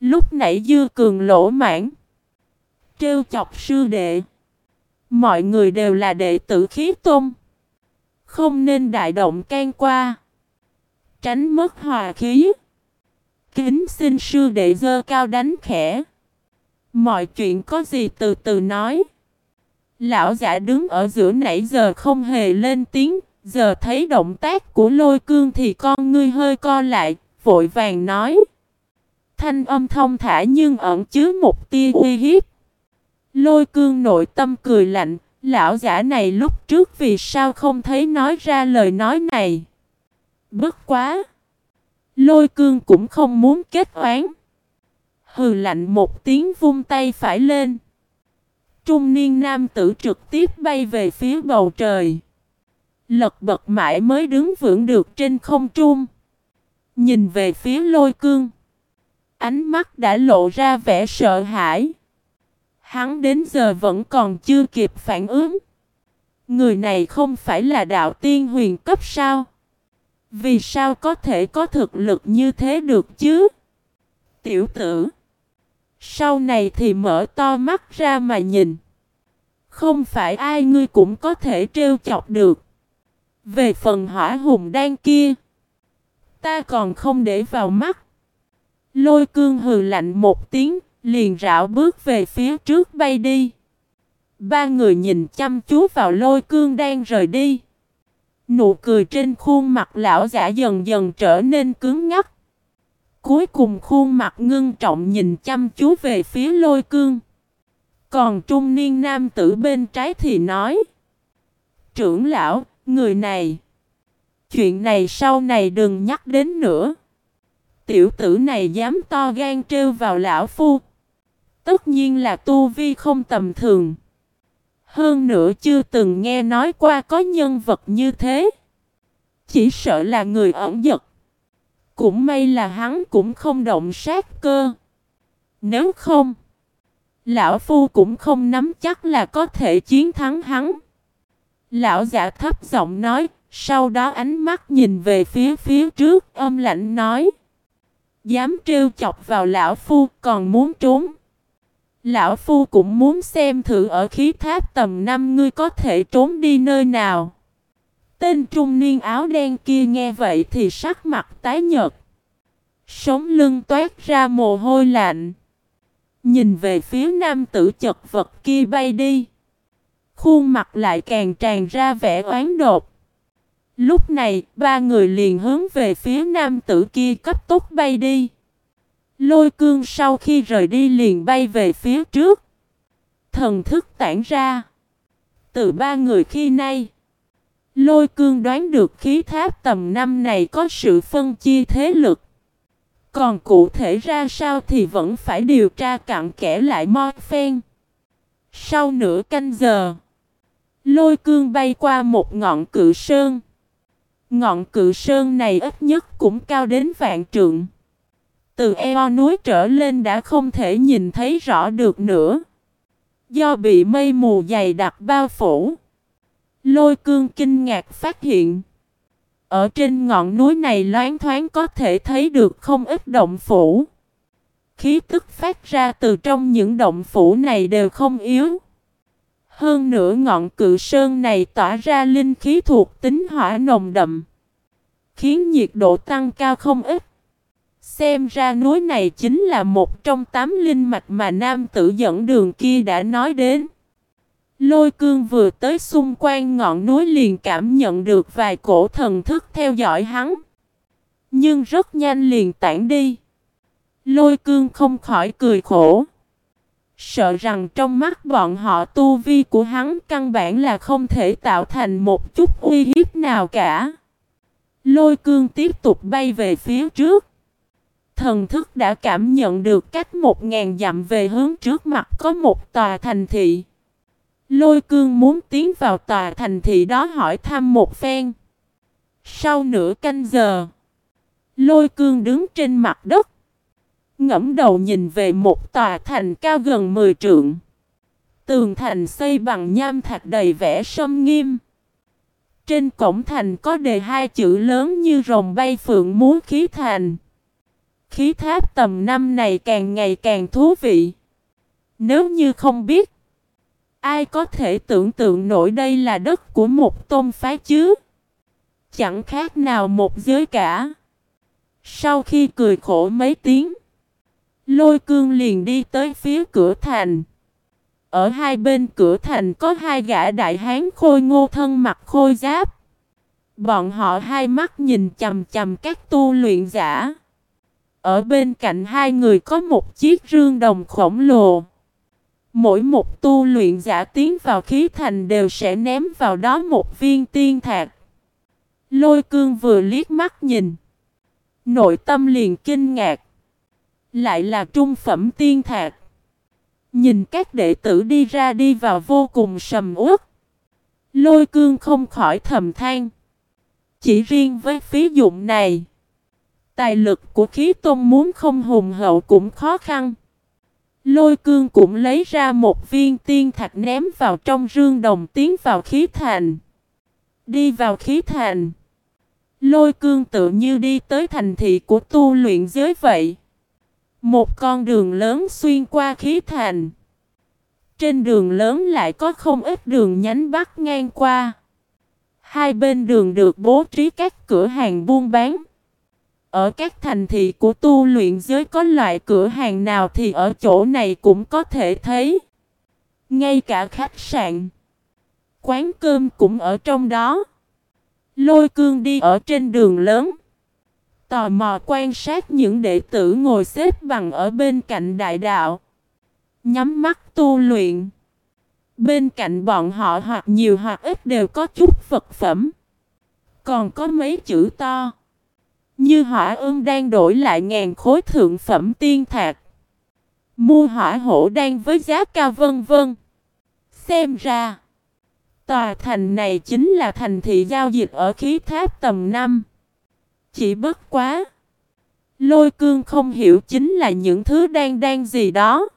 Lúc nãy dư cường lỗ mãn. Trêu chọc sư đệ. Mọi người đều là đệ tử khí tôn. Không nên đại động can qua. Tránh mất hòa khí. Kính xin sư đệ dơ cao đánh khẽ. Mọi chuyện có gì từ từ nói. Lão giả đứng ở giữa nãy giờ không hề lên tiếng. Giờ thấy động tác của lôi cương thì con ngươi hơi co lại. Vội vàng nói. Thanh âm thông thả nhưng ẩn chứa một tia uy hiếp. Lôi cương nội tâm cười lạnh, lão giả này lúc trước vì sao không thấy nói ra lời nói này. Bất quá! Lôi cương cũng không muốn kết oán. Hừ lạnh một tiếng vung tay phải lên. Trung niên nam tử trực tiếp bay về phía bầu trời. Lật bật mãi mới đứng vững được trên không trung. Nhìn về phía lôi cương. Ánh mắt đã lộ ra vẻ sợ hãi. Hắn đến giờ vẫn còn chưa kịp phản ứng. Người này không phải là đạo tiên huyền cấp sao? Vì sao có thể có thực lực như thế được chứ? Tiểu tử. Sau này thì mở to mắt ra mà nhìn. Không phải ai ngươi cũng có thể trêu chọc được. Về phần hỏa hùng đan kia. Ta còn không để vào mắt. Lôi cương hừ lạnh một tiếng, liền rảo bước về phía trước bay đi. Ba người nhìn chăm chú vào lôi cương đang rời đi. Nụ cười trên khuôn mặt lão giả dần dần trở nên cứng ngắc. Cuối cùng khuôn mặt ngưng trọng nhìn chăm chú về phía lôi cương. Còn trung niên nam tử bên trái thì nói. Trưởng lão, người này. Chuyện này sau này đừng nhắc đến nữa. Tiểu tử này dám to gan trêu vào lão phu. Tất nhiên là tu vi không tầm thường. Hơn nữa chưa từng nghe nói qua có nhân vật như thế. Chỉ sợ là người ẩn giật. Cũng may là hắn cũng không động sát cơ. Nếu không, lão phu cũng không nắm chắc là có thể chiến thắng hắn. Lão giả thấp giọng nói, sau đó ánh mắt nhìn về phía phía trước, âm lạnh nói. Dám trêu chọc vào lão phu còn muốn trốn. Lão phu cũng muốn xem thử ở khí tháp tầm năm ngươi có thể trốn đi nơi nào. Tên trung niên áo đen kia nghe vậy thì sắc mặt tái nhợt. Sống lưng toát ra mồ hôi lạnh. Nhìn về phía nam tử chật vật kia bay đi. Khuôn mặt lại càng tràn ra vẻ oán đột. Lúc này, ba người liền hướng về phía nam tử kia cấp tốc bay đi. Lôi cương sau khi rời đi liền bay về phía trước. Thần thức tản ra. Từ ba người khi nay, lôi cương đoán được khí tháp tầm năm này có sự phân chia thế lực. Còn cụ thể ra sao thì vẫn phải điều tra cặn kẽ lại mo phen. Sau nửa canh giờ, lôi cương bay qua một ngọn cự sơn. Ngọn cự sơn này ít nhất cũng cao đến vạn trượng. Từ eo núi trở lên đã không thể nhìn thấy rõ được nữa. Do bị mây mù dày đặc bao phủ. Lôi cương kinh ngạc phát hiện. Ở trên ngọn núi này loáng thoáng có thể thấy được không ít động phủ. Khí tức phát ra từ trong những động phủ này đều không yếu. Hơn nữa ngọn cự sơn này tỏa ra linh khí thuộc tính hỏa nồng đậm. Khiến nhiệt độ tăng cao không ít. Xem ra núi này chính là một trong tám linh mạch mà nam tử dẫn đường kia đã nói đến. Lôi cương vừa tới xung quanh ngọn núi liền cảm nhận được vài cổ thần thức theo dõi hắn. Nhưng rất nhanh liền tản đi. Lôi cương không khỏi cười khổ. Sợ rằng trong mắt bọn họ tu vi của hắn căn bản là không thể tạo thành một chút uy hiếp nào cả. Lôi cương tiếp tục bay về phía trước. Thần thức đã cảm nhận được cách một ngàn dặm về hướng trước mặt có một tòa thành thị. Lôi cương muốn tiến vào tòa thành thị đó hỏi thăm một phen. Sau nửa canh giờ, lôi cương đứng trên mặt đất. Ngẫm đầu nhìn về một tòa thành cao gần 10 trượng. Tường thành xây bằng nham thạch đầy vẻ sâm nghiêm. Trên cổng thành có đề hai chữ lớn như rồng bay phượng múa khí thành. Khí tháp tầm năm này càng ngày càng thú vị. Nếu như không biết, ai có thể tưởng tượng nổi đây là đất của một tôn phái chứ? Chẳng khác nào một giới cả. Sau khi cười khổ mấy tiếng, lôi cương liền đi tới phía cửa thành. Ở hai bên cửa thành có hai gã đại hán khôi ngô thân mặc khôi giáp. Bọn họ hai mắt nhìn chầm chầm các tu luyện giả. Ở bên cạnh hai người có một chiếc rương đồng khổng lồ. Mỗi một tu luyện giả tiến vào khí thành đều sẽ ném vào đó một viên tiên thạc. Lôi cương vừa liếc mắt nhìn. Nội tâm liền kinh ngạc. Lại là trung phẩm tiên thạc. Nhìn các đệ tử đi ra đi vào vô cùng sầm uất. Lôi cương không khỏi thầm than. Chỉ riêng với phí dụng này. Tài lực của khí tôn muốn không hùng hậu cũng khó khăn. Lôi cương cũng lấy ra một viên tiên thạch ném vào trong rương đồng tiến vào khí thành. Đi vào khí thành. Lôi cương tự như đi tới thành thị của tu luyện giới vậy. Một con đường lớn xuyên qua khí thành. Trên đường lớn lại có không ít đường nhánh bắc ngang qua. Hai bên đường được bố trí các cửa hàng buôn bán. Ở các thành thị của tu luyện giới có loại cửa hàng nào thì ở chỗ này cũng có thể thấy. Ngay cả khách sạn, quán cơm cũng ở trong đó. Lôi cương đi ở trên đường lớn. Tò mò quan sát những đệ tử ngồi xếp bằng ở bên cạnh đại đạo. Nhắm mắt tu luyện. Bên cạnh bọn họ hoặc nhiều hoặc ít đều có chút vật phẩm. Còn có mấy chữ to. Như hỏa ương đang đổi lại ngàn khối thượng phẩm tiên thạc. Mua hỏa hổ đang với giá cao vân vân. Xem ra, tòa thành này chính là thành thị giao dịch ở khí tháp tầm 5. Chỉ bất quá. Lôi cương không hiểu chính là những thứ đang đang gì đó.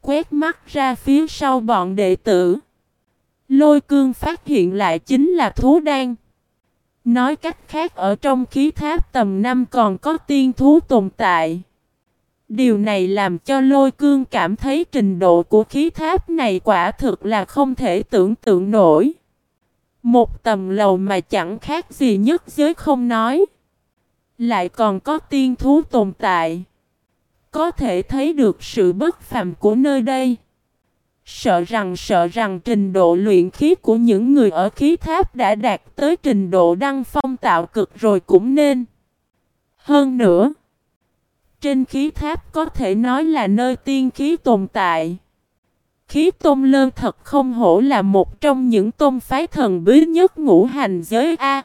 Quét mắt ra phía sau bọn đệ tử. Lôi cương phát hiện lại chính là thú đan. Nói cách khác, ở trong khí tháp tầm 5 còn có tiên thú tồn tại. Điều này làm cho lôi cương cảm thấy trình độ của khí tháp này quả thực là không thể tưởng tượng nổi. Một tầm lầu mà chẳng khác gì nhất giới không nói. Lại còn có tiên thú tồn tại. Có thể thấy được sự bất phàm của nơi đây. Sợ rằng sợ rằng trình độ luyện khí của những người ở khí tháp đã đạt tới trình độ đăng phong tạo cực rồi cũng nên. Hơn nữa, trên khí tháp có thể nói là nơi tiên khí tồn tại. Khí tôn lơ thật không hổ là một trong những tôn phái thần bí nhất ngũ hành giới A.